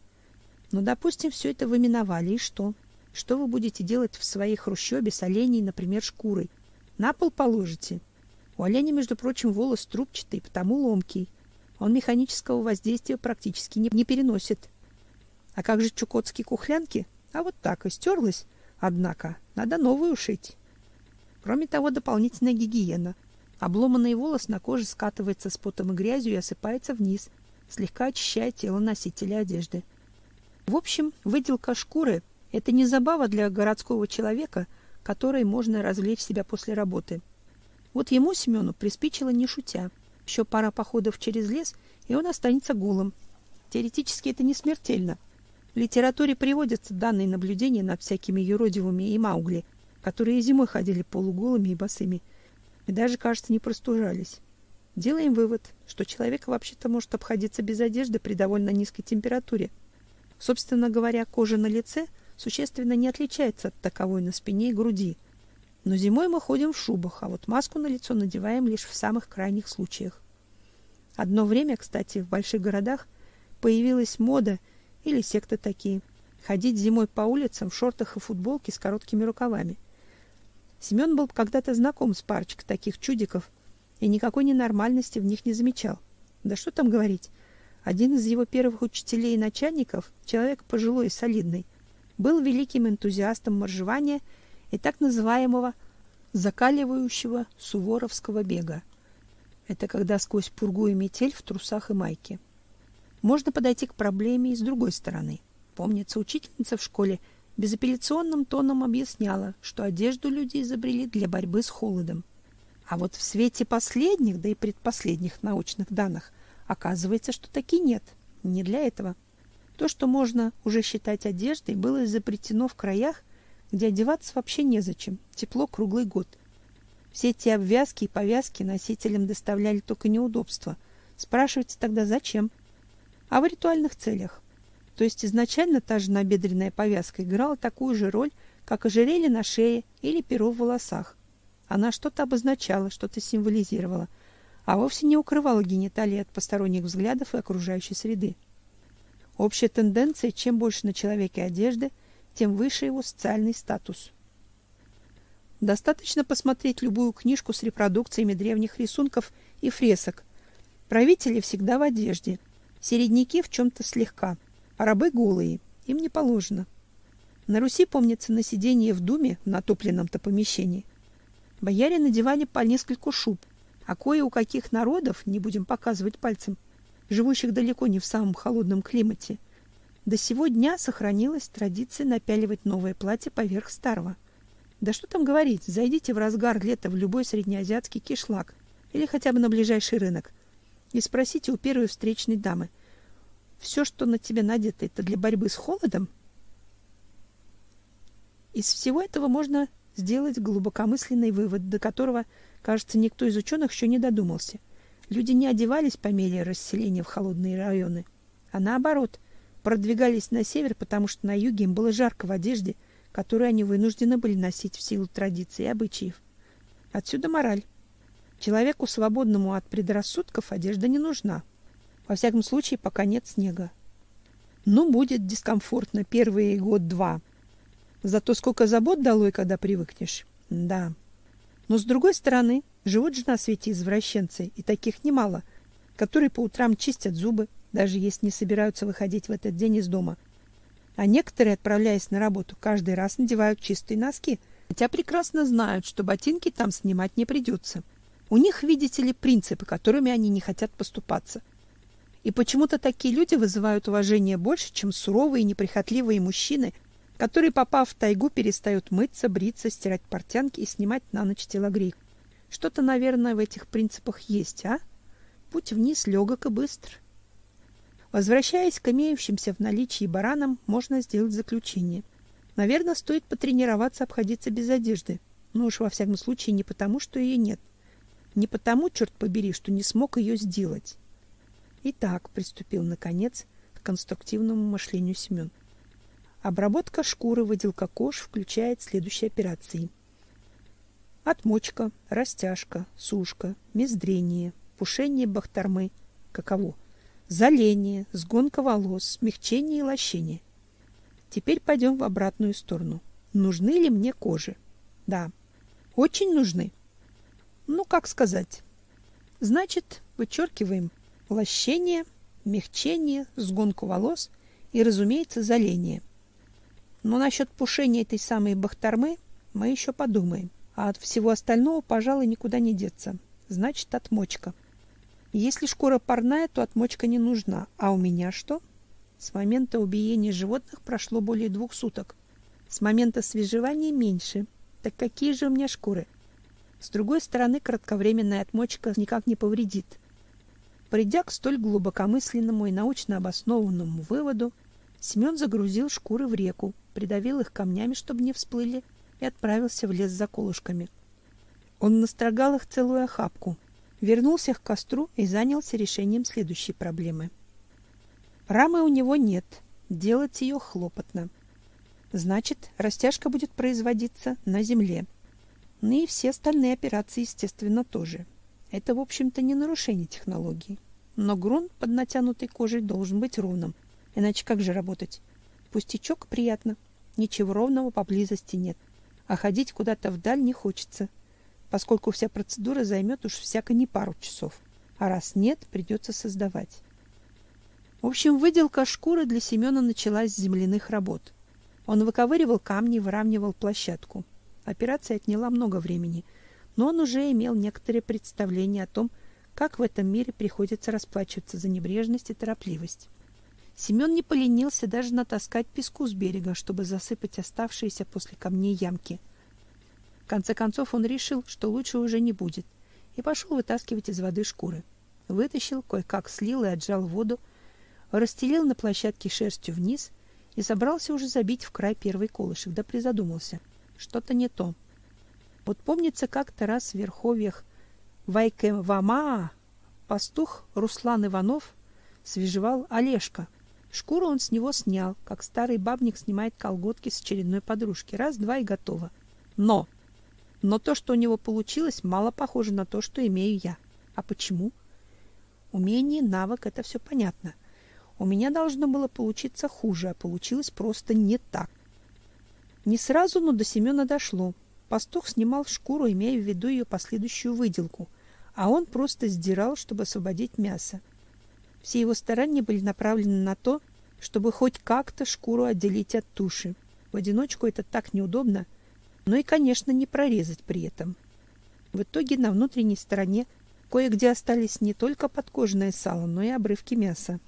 Ну, допустим, все это вы миновали, и что? Что вы будете делать в своей хрущебе с оленей, например, шкурой? На пол положите. У оленя, между прочим, волос трубчатый, потому ломкий. Он механического воздействия практически не, не переносит. А как же чукотские кухлянки? А вот так и стерлась. Однако, надо новую шить. Кроме того, дополнительная гигиена. Обломанный волос на коже скатывается с потом и грязью и осыпается вниз, слегка очищая тело носителя одежды. В общем, выделка шкуры – это не забава для городского человека, которой можно развлечь себя после работы. Вот ему, Семену, приспичило не шутя. Еще пара походов через лес, и он останется голым. Теоретически это не смертельно. В литературе приводятся данные наблюдения над всякими юродивыми и маугли, которые зимой ходили полуголыми и босыми – и даже, кажется, не простужались. Делаем вывод, что человек вообще-то может обходиться без одежды при довольно низкой температуре. Собственно говоря, кожа на лице существенно не отличается от таковой на спине и груди. Но зимой мы ходим в шубах, а вот маску на лицо надеваем лишь в самых крайних случаях. Одно время, кстати, в больших городах появилась мода или секты такие ходить зимой по улицам в шортах и футболке с короткими рукавами. Семен был когда-то знаком с парочкой таких чудиков и никакой ненормальности в них не замечал. Да что там говорить? Один из его первых учителей и начальников, человек пожилой и солидный, был великим энтузиастом моржевания и так называемого закаливающего суворовского бега. Это когда сквозь пургу и метель в трусах и майке. Можно подойти к проблеме и с другой стороны. Помнится, учительница в школе – безапелляционным тоном объясняла, что одежду люди изобрели для борьбы с холодом. А вот в свете последних, да и предпоследних научных данных, оказывается, что таки нет, не для этого. То, что можно уже считать одеждой, было изобретено в краях, где одеваться вообще незачем, тепло круглый год. Все эти обвязки и повязки носителям доставляли только неудобства. Спрашивайте тогда зачем? А в ритуальных целях. То есть изначально та же набедренная повязка играла такую же роль, как ожерелье на шее или перо в волосах. Она что-то обозначала, что-то символизировала, а вовсе не укрывала гениталии от посторонних взглядов и окружающей среды. Общая тенденция, чем больше на человеке одежды, тем выше его социальный статус. Достаточно посмотреть любую книжку с репродукциями древних рисунков и фресок. Правители всегда в одежде, середняки в чем-то слегка, а рабы голые, им не положено. На Руси, помнится, на сиденье в думе в натопленном-то помещении бояре надевали по нескольку шуб, а кое у каких народов, не будем показывать пальцем, живущих далеко не в самом холодном климате, до сего дня сохранилась традиция напяливать новое платье поверх старого. Да что там говорить, зайдите в разгар лета в любой среднеазиатский кишлак или хотя бы на ближайший рынок и спросите у первой встречной дамы: все, что на тебе надето, это для борьбы с холодом? Из всего этого можно сделать глубокомысленный вывод, до которого, кажется, никто из ученых еще не додумался. Люди не одевались по мере расселения в холодные районы, а наоборот, продвигались на север, потому что на юге им было жарко в одежде, которую они вынуждены были носить в силу традиций и обычаев. Отсюда мораль. Человеку свободному от предрассудков одежда не нужна. Во всяком случае, пока нет снега. Ну, будет дискомфортно первый год-два, Зато сколько забот долой, когда привыкнешь. Да. Но с другой стороны, живут же на свете извращенцы, и таких немало, которые по утрам чистят зубы, даже если не собираются выходить в этот день из дома. А некоторые, отправляясь на работу, каждый раз надевают чистые носки, хотя прекрасно знают, что ботинки там снимать не придется. У них, видите ли, принципы, которыми они не хотят поступаться. И почему-то такие люди вызывают уважение больше, чем суровые и неприхотливые мужчины, которые, попав в тайгу, перестают мыться, бриться, стирать портянки и снимать на ночь телогрейку. Что-то, наверное, в этих принципах есть, а? Путь вниз легок и быстр. Возвращаясь к имеющимся в наличии баранам, можно сделать заключение. Наверное, стоит потренироваться обходиться без одежды. Но уж во всяком случае не потому, что ее нет. Не потому, черт побери, что не смог ее сделать. Итак, приступил наконец к конструктивному мышлению Семен. Обработка шкуры выделка кож включает следующие операции. Отмочка, растяжка, сушка, мездрение, пушение бахтормы, каково, заление, сгонка волос, смягчение и лощение. Теперь пойдем в обратную сторону. Нужны ли мне кожи? Да, очень нужны. Ну, как сказать? Значит, вычеркиваем лощение, мягчение, сгонку волос и, разумеется, заление – но насчет пушения этой самой бахтармы мы еще подумаем. А от всего остального, пожалуй, никуда не деться. Значит, отмочка. Если шкура парная, то отмочка не нужна. А у меня что? С момента убиения животных прошло более двух суток. С момента свежевания меньше. Так какие же у меня шкуры? С другой стороны, кратковременная отмочка никак не повредит. Придя к столь глубокомысленному и научно обоснованному выводу, Семен загрузил шкуры в реку, придавил их камнями, чтобы не всплыли, и отправился в лес за колышками. Он настрогал их целую охапку, вернулся к костру и занялся решением следующей проблемы. Рамы у него нет, делать ее хлопотно. Значит, растяжка будет производиться на земле. Ну и все остальные операции, естественно, тоже. Это, в общем-то, не нарушение технологии. Но грунт под натянутой кожей должен быть ровным, Иначе как же работать? Пустячок приятно. Ничего ровного поблизости нет. А ходить куда-то вдаль не хочется, поскольку вся процедура займет уж всяко не пару часов. А раз нет, придется создавать. В общем, выделка шкуры для Семена началась с земляных работ. Он выковыривал камни, выравнивал площадку. Операция отняла много времени, но он уже имел некоторые представления о том, как в этом мире приходится расплачиваться за небрежность и торопливость. Семен не поленился даже натаскать песку с берега, чтобы засыпать оставшиеся после камней ямки. В конце концов он решил, что лучше уже не будет, и пошел вытаскивать из воды шкуры. Вытащил, кое-как слил и отжал воду, расстелил на площадке шерстью вниз и собрался уже забить в край первый колышек, да призадумался. Что-то не то. Вот помнится, как-то раз в верховьях Вайкевама пастух Руслан Иванов свежевал Олежка, Шкуру он с него снял, как старый бабник снимает колготки с очередной подружки. Раз-два и готово. Но! Но то, что у него получилось, мало похоже на то, что имею я. А почему? Умение, навык — это все понятно. У меня должно было получиться хуже, а получилось просто не так. Не сразу, но до Семена дошло. Пастух снимал шкуру, имея в виду ее последующую выделку, а он просто сдирал, чтобы освободить мясо. Все его старания были направлены на то, чтобы хоть как-то шкуру отделить от туши. В одиночку это так неудобно, но и, конечно, не прорезать при этом. В итоге на внутренней стороне кое-где остались не только подкожное сало, но и обрывки мяса.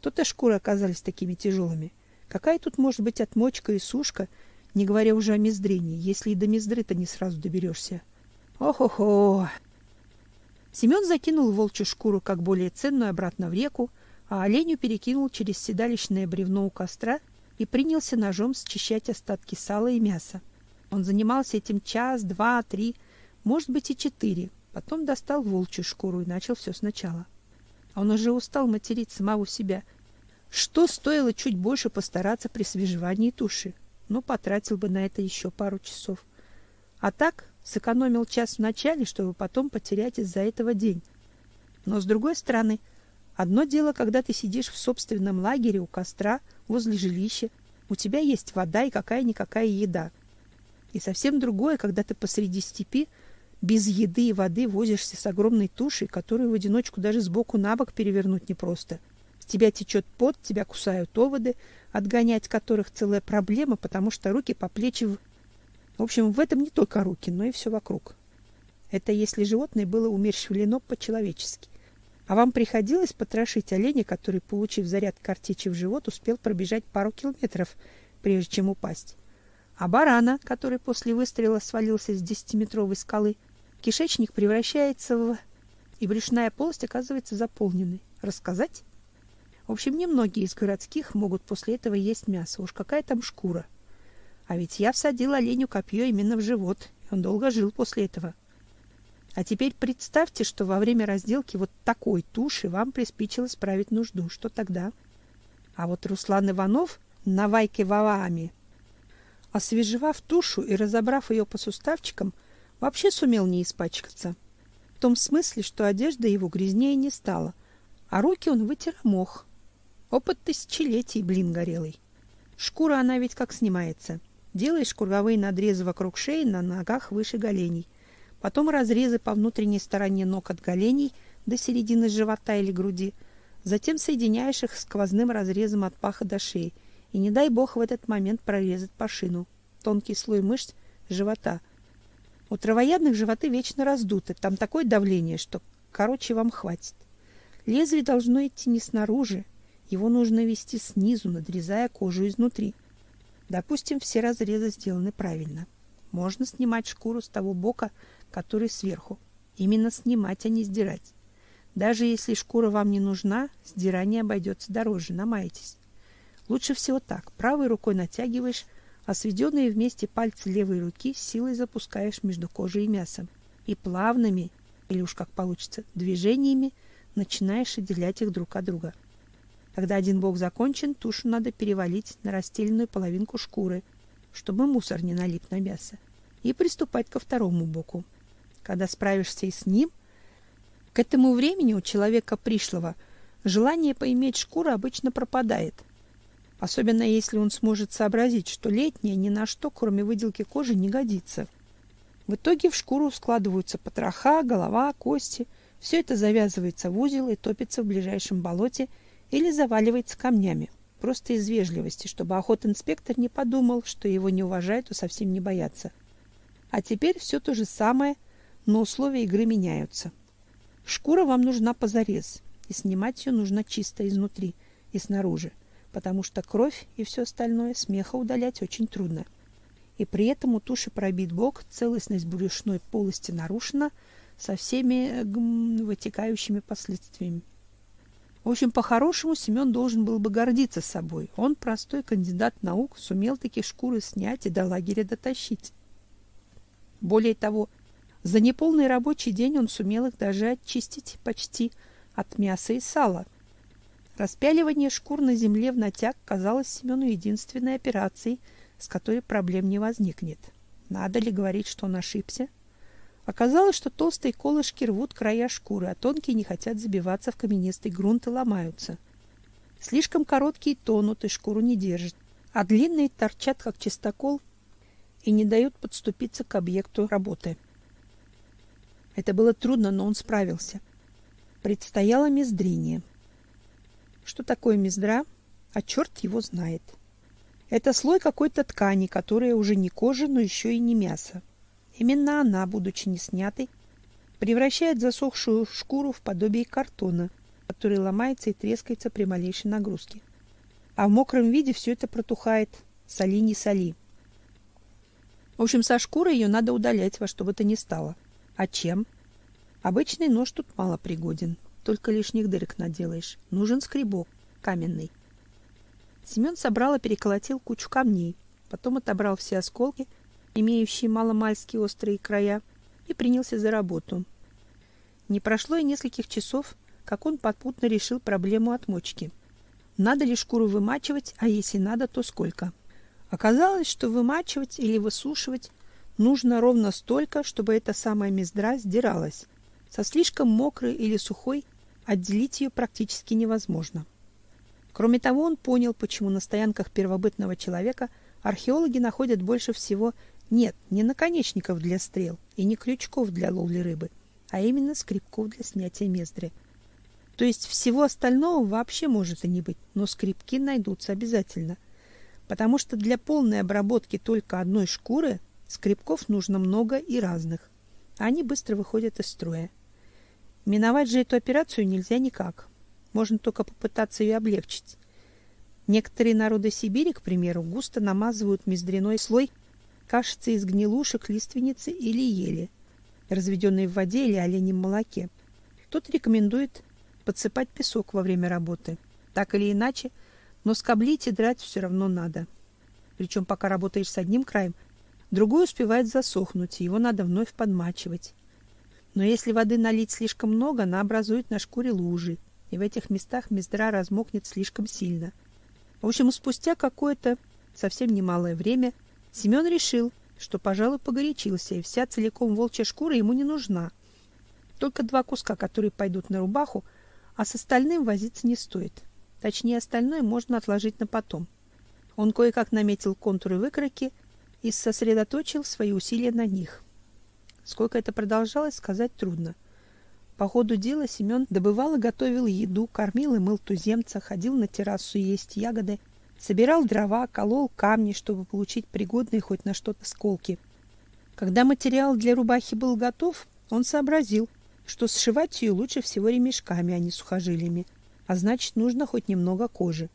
То-то шкуры оказались такими тяжелыми. Какая тут может быть отмочка и сушка, не говоря уже о мездрении, если и до мездры-то не сразу доберешься. Ох-охо! Семен закинул волчью шкуру как более ценную обратно в реку, а оленю перекинул через седалищное бревно у костра и принялся ножом счищать остатки сала и мяса. Он занимался этим час, два, три, может быть и четыре. Потом достал волчью шкуру и начал все сначала. Он уже устал материть самого себя. Что стоило чуть больше постараться при свежевании туши? Ну, потратил бы на это еще пару часов. А так сэкономил час в начале, чтобы потом потерять из-за этого день. Но с другой стороны, одно дело, когда ты сидишь в собственном лагере у костра, возле жилища, у тебя есть вода и какая-никакая еда. И совсем другое, когда ты посреди степи без еды и воды возишься с огромной тушей, которую в одиночку даже сбоку на бок перевернуть непросто. Тебя течет пот, тебя кусают оводы, отгонять которых целая проблема, потому что руки по плечи в в общем, в этом не только руки, но и все вокруг. Это если животное было умерщвлено по-человечески. А вам приходилось потрошить оленя, который, получив заряд картечи в живот, успел пробежать пару километров, прежде чем упасть? А барана, который после выстрела свалился с десятиметровой скалы, кишечник превращается в... и брюшная полость оказывается заполненной. Рассказать? В общем, немногие из городских могут после этого есть мясо. Уж какая там шкура. А ведь я всадил оленю копье именно в живот, и он долго жил после этого. А теперь представьте, что во время разделки вот такой туши вам приспичило справить нужду. Что тогда? А вот Руслан Иванов на вайке вавами, освежевав тушу и разобрав ее по суставчикам, вообще сумел не испачкаться. В том смысле, что одежда его грязнее не стала, а руки он вытер мох. Опыт тысячелетий, блин, горелый. Шкура она ведь как снимается. Делаешь круговые надрезы вокруг шеи на ногах выше голеней. Потом разрезы по внутренней стороне ног от голеней до середины живота или груди. Затем соединяешь их сквозным разрезом от паха до шеи. И не дай бог в этот момент прорезать пашину. Тонкий слой мышц живота. У травоядных животы вечно раздуты. Там такое давление, что короче вам хватит. Лезвие должно идти не снаружи. Его нужно вести снизу, надрезая кожу изнутри. Допустим, все разрезы сделаны правильно. Можно снимать шкуру с того бока, который сверху. Именно снимать, а не сдирать. Даже если шкура вам не нужна, сдирание обойдется дороже, намаетесь. Лучше всего так. Правой рукой натягиваешь, а сведенные вместе пальцы левой руки силой запускаешь между кожей и мясом. И плавными, или уж как получится, движениями начинаешь отделять их друг от друга. Когда один бок закончен, тушу надо перевалить на расстеленную половинку шкуры, чтобы мусор не налип на мясо, и приступать ко второму боку. Когда справишься и с ним, к этому времени у человека пришлого желание поиметь шкуру обычно пропадает. Особенно если он сможет сообразить, что летняя ни на что, кроме выделки кожи, не годится. В итоге в шкуру складываются потроха, голова, кости. Все это завязывается в узел и топится в ближайшем болоте – или заваливается камнями, просто из вежливости, чтобы охотинспектор не подумал, что его не уважают и совсем не боятся. А теперь все то же самое, но условия игры меняются. Шкура вам нужна позарез, и снимать ее нужно чисто изнутри и снаружи, потому что кровь и все остальное смеха удалять очень трудно. И при этом у туши пробит бок, целостность брюшной полости нарушена со всеми гм, вытекающими последствиями. В общем, по-хорошему Семен должен был бы гордиться собой. Он, простой кандидат наук, сумел такие шкуры снять и до лагеря дотащить. Более того, за неполный рабочий день он сумел их даже очистить почти от мяса и сала. Распяливание шкур на земле в натяг казалось Семену единственной операцией, с которой проблем не возникнет. Надо ли говорить, что он ошибся? Оказалось, что толстые колышки рвут края шкуры, а тонкие не хотят забиваться в каменистый грунт и ломаются. Слишком короткие тонут и шкуру не держат, а длинные торчат, как чистокол, и не дают подступиться к объекту работы. Это было трудно, но он справился. Предстояло мездрение. Что такое мездра? А черт его знает. Это слой какой-то ткани, которая уже не кожа, но еще и не мясо. Именно она, будучи не снятой, превращает засохшую шкуру в подобие картона, который ломается и трескается при малейшей нагрузке. А в мокром виде все это протухает, соли не соли. В общем, со шкуры ее надо удалять во что бы то ни стало. А чем? Обычный нож тут мало пригоден, только лишних дырок наделаешь. Нужен скребок, каменный. Семен собрал и переколотил кучу камней, потом отобрал все осколки, имеющие маломальски острые края, и принялся за работу. Не прошло и нескольких часов, как он попутно решил проблему отмочки. Надо ли шкуру вымачивать, а если надо, то сколько? Оказалось, что вымачивать или высушивать нужно ровно столько, чтобы эта самая мездра сдиралась. Со слишком мокрой или сухой отделить ее практически невозможно. Кроме того, он понял, почему на стоянках первобытного человека археологи находят больше всего нет, не наконечников для стрел и не крючков для ловли рыбы, а именно скребков для снятия мездры. То есть всего остального вообще может и не быть, но скребки найдутся обязательно. Потому что для полной обработки только одной шкуры скребков нужно много и разных. Они быстро выходят из строя. Миновать же эту операцию нельзя никак. Можно только попытаться ее облегчить. Некоторые народы Сибири, к примеру, густо намазывают мездряной слой кашицы из гнилушек, лиственницы или ели, разведенной в воде или оленем молоке. Кто-то рекомендует подсыпать песок во время работы. Так или иначе, но скоблить и драть все равно надо. Причем пока работаешь с одним краем, другой успевает засохнуть, и его надо вновь подмачивать. Но если воды налить слишком много, она образует на шкуре лужи, и в этих местах мездра размокнет слишком сильно. В общем, спустя какое-то совсем немалое время Семен решил, что, пожалуй, погорячился, и вся целиком волчья шкура ему не нужна. Только два куска, которые пойдут на рубаху, а с остальным возиться не стоит. Точнее, остальное можно отложить на потом. Он кое-как наметил контуры выкройки и сосредоточил свои усилия на них. Сколько это продолжалось, сказать трудно. По ходу дела Семен добывал и готовил еду, кормил и мыл туземца, ходил на террасу есть ягоды Собирал дрова, колол камни, чтобы получить пригодные хоть на что-то сколки. Когда материал для рубахи был готов, он сообразил, что сшивать ее лучше всего ремешками, а не сухожилиями, а значит, нужно хоть немного кожи.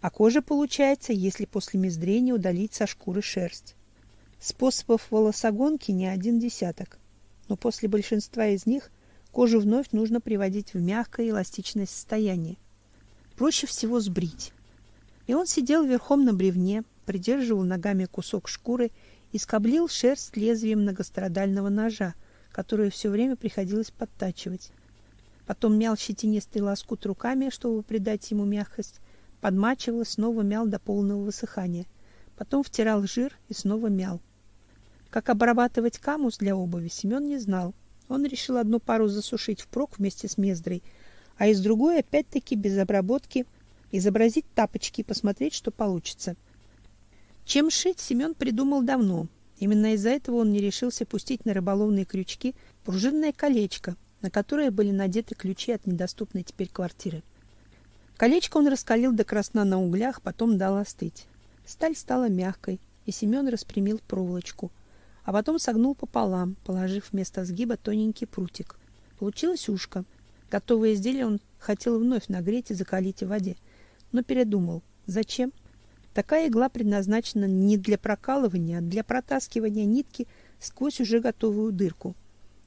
А кожа получается, если после мездрения удалить со шкуры шерсть. Способов волосогонки не один десяток, но после большинства из них кожу вновь нужно приводить в мягкое эластичное состояние. Проще всего сбрить. И он сидел верхом на бревне, придерживал ногами кусок шкуры и скоблил шерсть лезвием многострадального ножа, которое все время приходилось подтачивать. Потом мял щетинистый лоскут руками, чтобы придать ему мягкость, подмачивал, снова мял до полного высыхания. Потом втирал жир и снова мял. Как обрабатывать камус для обуви, Семен не знал. Он решил одну пару засушить впрок вместе с мездрой, а из другой опять-таки без обработки изобразить тапочки и посмотреть, что получится. Чем шить Семен придумал давно. Именно из-за этого он не решился пустить на рыболовные крючки пружинное колечко, на которое были надеты ключи от недоступной теперь квартиры. Колечко он раскалил до красна на углях, потом дал остыть. Сталь стала мягкой, и Семен распрямил проволочку, а потом согнул пополам, положив вместо сгиба тоненький прутик. Получилось ушко. Готовое изделие он хотел вновь нагреть и закалить в воде – но передумал. Зачем? Такая игла предназначена не для прокалывания, а для протаскивания нитки сквозь уже готовую дырку.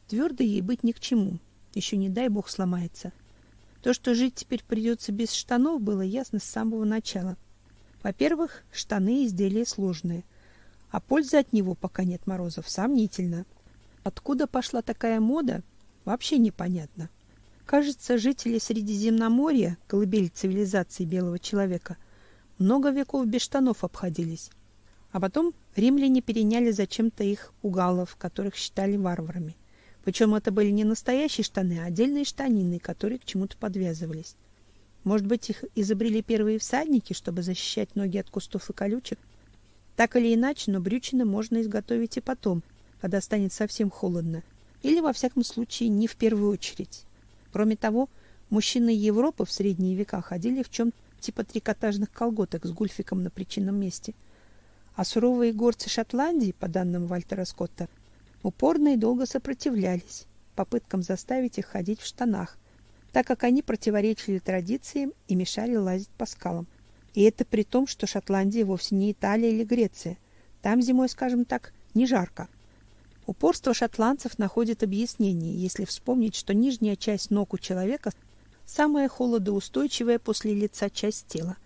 Твердой ей быть ни к чему. Еще не дай бог сломается. То, что жить теперь придется без штанов, было ясно с самого начала. Во-первых, штаны изделия сложные, а пользы от него, пока нет морозов, сомнительно. Откуда пошла такая мода, вообще непонятно. Кажется, жители Средиземноморья, колыбель цивилизации белого человека, много веков без штанов обходились. А потом римляне переняли зачем-то их у галлов, которых считали варварами. Причем это были не настоящие штаны, а отдельные штанины, которые к чему-то подвязывались. Может быть, их изобрели первые всадники, чтобы защищать ноги от кустов и колючек? Так или иначе, но брючины можно изготовить и потом, когда станет совсем холодно, или во всяком случае не в первую очередь. Кроме того, мужчины Европы в средние века ходили в чем типа трикотажных колготок с гульфиком на причинном месте. А суровые горцы Шотландии, по данным Вальтера Скотта, упорно и долго сопротивлялись попыткам заставить их ходить в штанах, так как они противоречили традициям и мешали лазить по скалам. И это при том, что Шотландия вовсе не Италия или Греция. Там зимой, скажем так, не жарко. Упорство шотландцев находит объяснение, если вспомнить, что нижняя часть ног у человека самая холодоустойчивая после лица часть тела.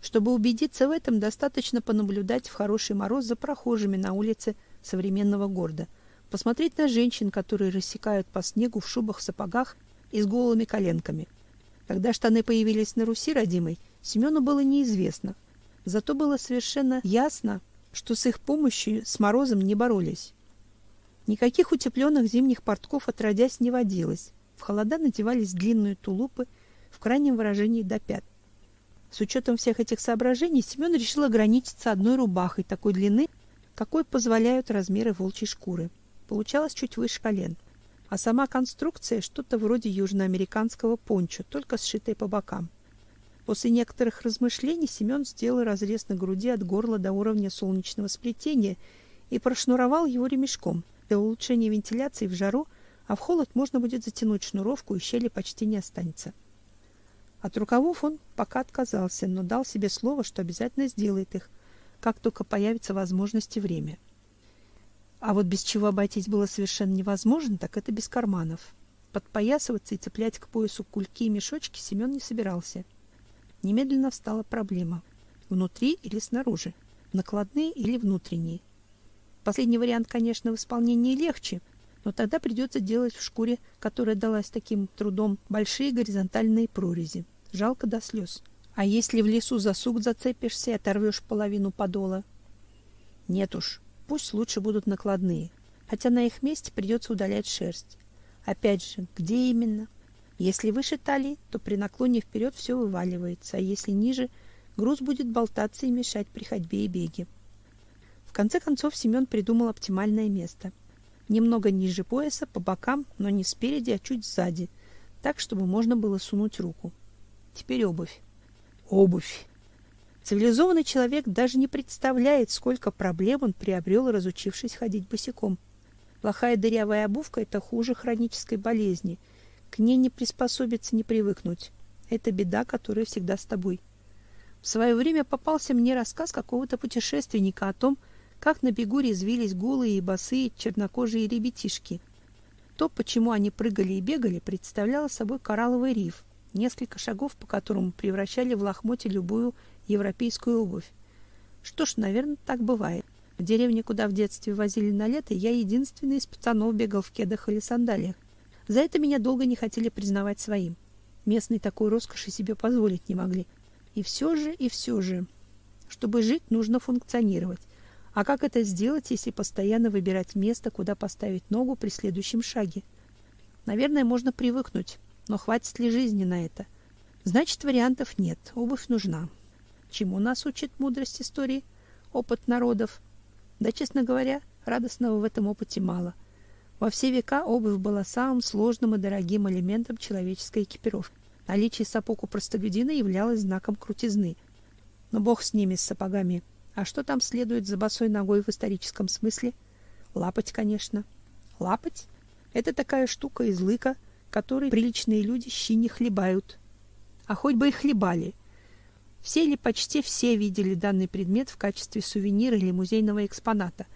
Чтобы убедиться в этом, достаточно понаблюдать в хороший мороз за прохожими на улице современного города, посмотреть на женщин, которые рассекают по снегу в шубах-сапогах и с голыми коленками. Когда штаны появились на Руси родимой, Семену было неизвестно. Зато было совершенно ясно, что с их помощью с морозом не боролись. Никаких утепленных зимних портков отродясь не водилось. В холода надевались длинные тулупы, в крайнем выражении до пят. С учетом всех этих соображений Семен решил ограничиться одной рубахой такой длины, какой позволяют размеры волчьей шкуры. Получалось чуть выше колен – а сама конструкция что-то вроде южноамериканского пончо, только сшитой по бокам. После некоторых размышлений Семен сделал разрез на груди от горла до уровня солнечного сплетения и прошнуровал его ремешком. Для улучшения вентиляции в жару, а в холод можно будет затянуть шнуровку, и щели почти не останется. От рукавов он пока отказался, но дал себе слово, что обязательно сделает их, как только появится возможность и время. А вот без чего обойтись было совершенно невозможно, так это без карманов. Подпоясываться и цеплять к поясу кульки и мешочки Семен не собирался. Немедленно встала проблема: внутри или снаружи, накладные или внутренние. Последний вариант, конечно, в исполнении легче, но тогда придется делать в шкуре, которая далась таким трудом, большие горизонтальные прорези. Жалко до слез. А если в лесу за сук зацепишься и оторвешь половину подола? Нет уж, Пусть лучше будут накладные, хотя на их месте придется удалять шерсть. Опять же, где именно? Если выше талии, то при наклоне вперед все вываливается, а если ниже, груз будет болтаться и мешать при ходьбе и беге. В конце концов Семен придумал оптимальное место. Немного ниже пояса, по бокам, но не спереди, а чуть сзади, так, чтобы можно было сунуть руку. Теперь обувь. Обувь. Цивилизованный человек даже не представляет, сколько проблем он приобрел, разучившись ходить босиком. Плохая дырявая обувка это хуже хронической болезни. К ней не приспособиться, не привыкнуть. Это беда, которая всегда с тобой. В свое время попался мне рассказ какого-то путешественника о том, как на бегу резвились голые и босые чернокожие ребятишки. То, почему они прыгали и бегали, представляло собой коралловый риф, несколько шагов по которому превращали в лохмотье любую европейскую обувь. Что ж, наверное, так бывает. В деревне, куда в детстве возили на лето, я единственный из пацанов бегал в кедах или сандалиях. За это меня долго не хотели признавать своим. Местные такой роскоши себе позволить не могли. И все же, и все же, чтобы жить, нужно функционировать. А как это сделать, если постоянно выбирать место, куда поставить ногу при следующем шаге? Наверное, можно привыкнуть, но хватит ли жизни на это? Значит, вариантов нет. Обувь нужна. Чему нас учит мудрость истории, опыт народов? Да, честно говоря, радостного в этом опыте мало. Во все века обувь была самым сложным и дорогим элементом человеческой экипировки. Наличие сапог у простолюдина являлось знаком крутизны. Но бог с ними, с сапогами. А что там следует за босой ногой в историческом смысле? Лапоть, конечно. Лапоть — это такая штука из лыка, которой приличные люди щи не хлебают. А хоть бы и хлебали — все или почти все видели данный предмет в качестве сувенира или музейного экспоната.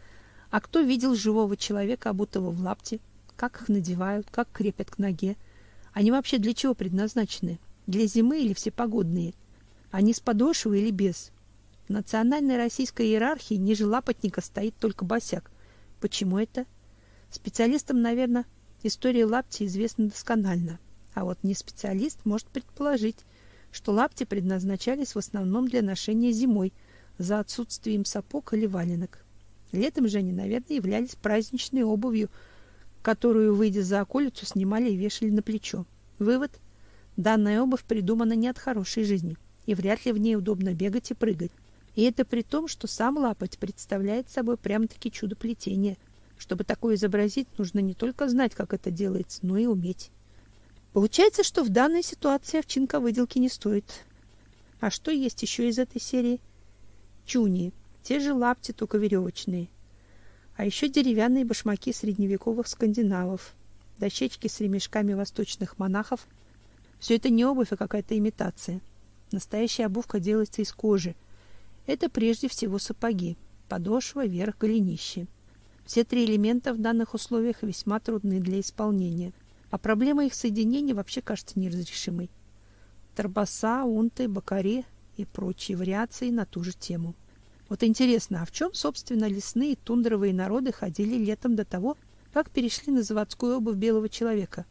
А кто видел живого человека, обутого в лапти? Как их надевают, как крепят к ноге? Они вообще для чего предназначены? Для зимы или всепогодные? Они с подошвой или без? В национальной российской иерархии ниже лапотника стоит только босяк. Почему это? Специалистам, наверное, история лапти известна досконально. А вот не специалист может предположить, что лапти предназначались в основном для ношения зимой за отсутствием сапог или валенок. Летом же они, наверное, являлись праздничной обувью, которую, выйдя за околицу, снимали и вешали на плечо. Вывод: данная обувь придумана не от хорошей жизни, и вряд ли в ней удобно бегать и прыгать. И это при том, что сам лапоть представляет собой прям-таки чудо плетения. Чтобы такое изобразить, нужно не только знать, как это делается, но и уметь. Получается, что в данной ситуации овчинка выделки не стоит. А что есть еще из этой серии? Чуни. Те же лапти, только веревочные. А еще деревянные башмаки средневековых скандинавов. Дощечки с ремешками восточных монахов. Все это не обувь, а какая-то имитация. Настоящая обувка делается из кожи. Это прежде всего сапоги. Подошва, верх, голенище. Все три элемента в данных условиях весьма трудны для исполнения. А проблема их соединения вообще кажется неразрешимой. Торбаса, унты, бакари и прочие вариации на ту же тему. Вот интересно, а в чем, собственно, лесные тундровые народы ходили летом до того, как перешли на заводскую обувь белого человека?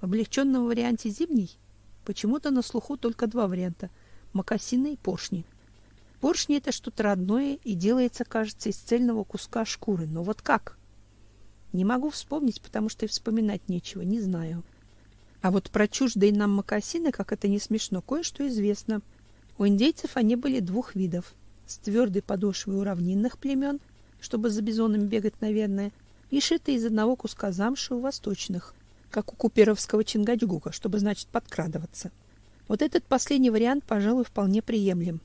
В облегченном варианте зимний почему-то на слуху только два варианта – мокасины и поршни. Поршни – это что-то родное и делается, кажется, из цельного куска шкуры. Но вот как? Не могу вспомнить, потому что и вспоминать нечего, не знаю. А вот про чуждые нам мокасины, как это не смешно, кое-что известно. У индейцев они были двух видов – с твердой подошвой у равнинных племен, чтобы за бизонами бегать, наверное, и шитые из одного куска замши у восточных, как у куперовского чингачгука, чтобы, значит, подкрадываться. Вот этот последний вариант, пожалуй, вполне приемлем.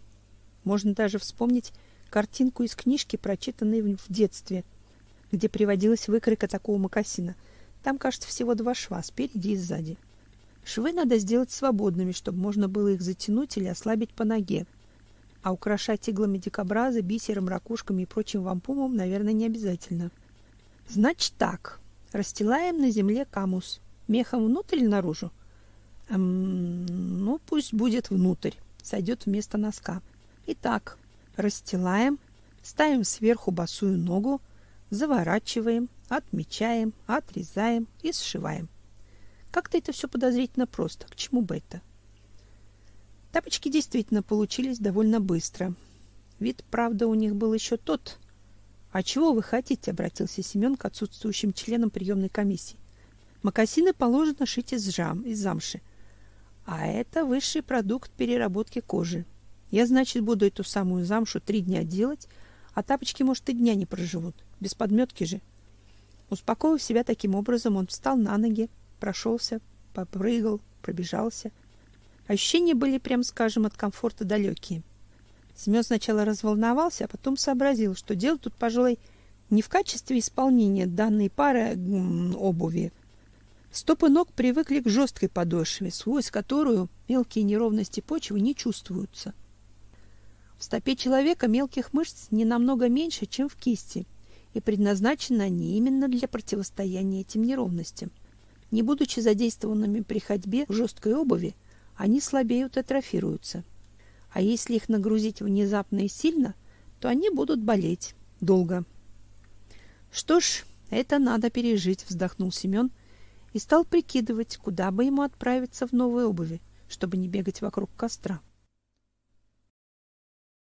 Можно даже вспомнить картинку из книжки, прочитанной в детстве, где приводилась выкройка такого мокасина. Там, кажется, всего два шва, спереди и сзади. Швы надо сделать свободными, чтобы можно было их затянуть или ослабить по ноге а украшать иглами дикобраза, бисером, ракушками и прочим вампумом, наверное, не обязательно. Значит так, расстилаем на земле камус. Мехом внутрь или наружу? Эм, ну, пусть будет внутрь, сойдет вместо носка. Итак, расстилаем, ставим сверху босую ногу, заворачиваем, отмечаем, отрезаем и сшиваем. Как-то это все подозрительно просто. К чему бы это? Тапочки действительно получились довольно быстро. Вид, правда, у них был еще тот. А чего вы хотите, обратился Семен к отсутствующим членам приемной комиссии. Мокасины положено шить из жам, из замши. А это высший продукт переработки кожи. Я, значит, буду эту самую замшу три дня делать, а тапочки, может, и дня не проживут. Без подметки же. Успокоив себя таким образом, он встал на ноги, прошелся, попрыгал, пробежался — Ощущения были, прям скажем, от комфорта далекие. Семен сначала разволновался, а потом сообразил, что дело тут, пожалуй, не в качестве исполнения данной пары обуви. Стопы ног привыкли к жесткой подошве, сквозь которую мелкие неровности почвы не чувствуются. В стопе человека мелких мышц не намного меньше, чем в кисти, и предназначены они именно для противостояния этим неровностям. Не будучи задействованными при ходьбе в жесткой обуви, они слабеют и атрофируются. А если их нагрузить внезапно и сильно, то они будут болеть долго. Что ж, это надо пережить, вздохнул Семен и стал прикидывать, куда бы ему отправиться в новой обуви, чтобы не бегать вокруг костра.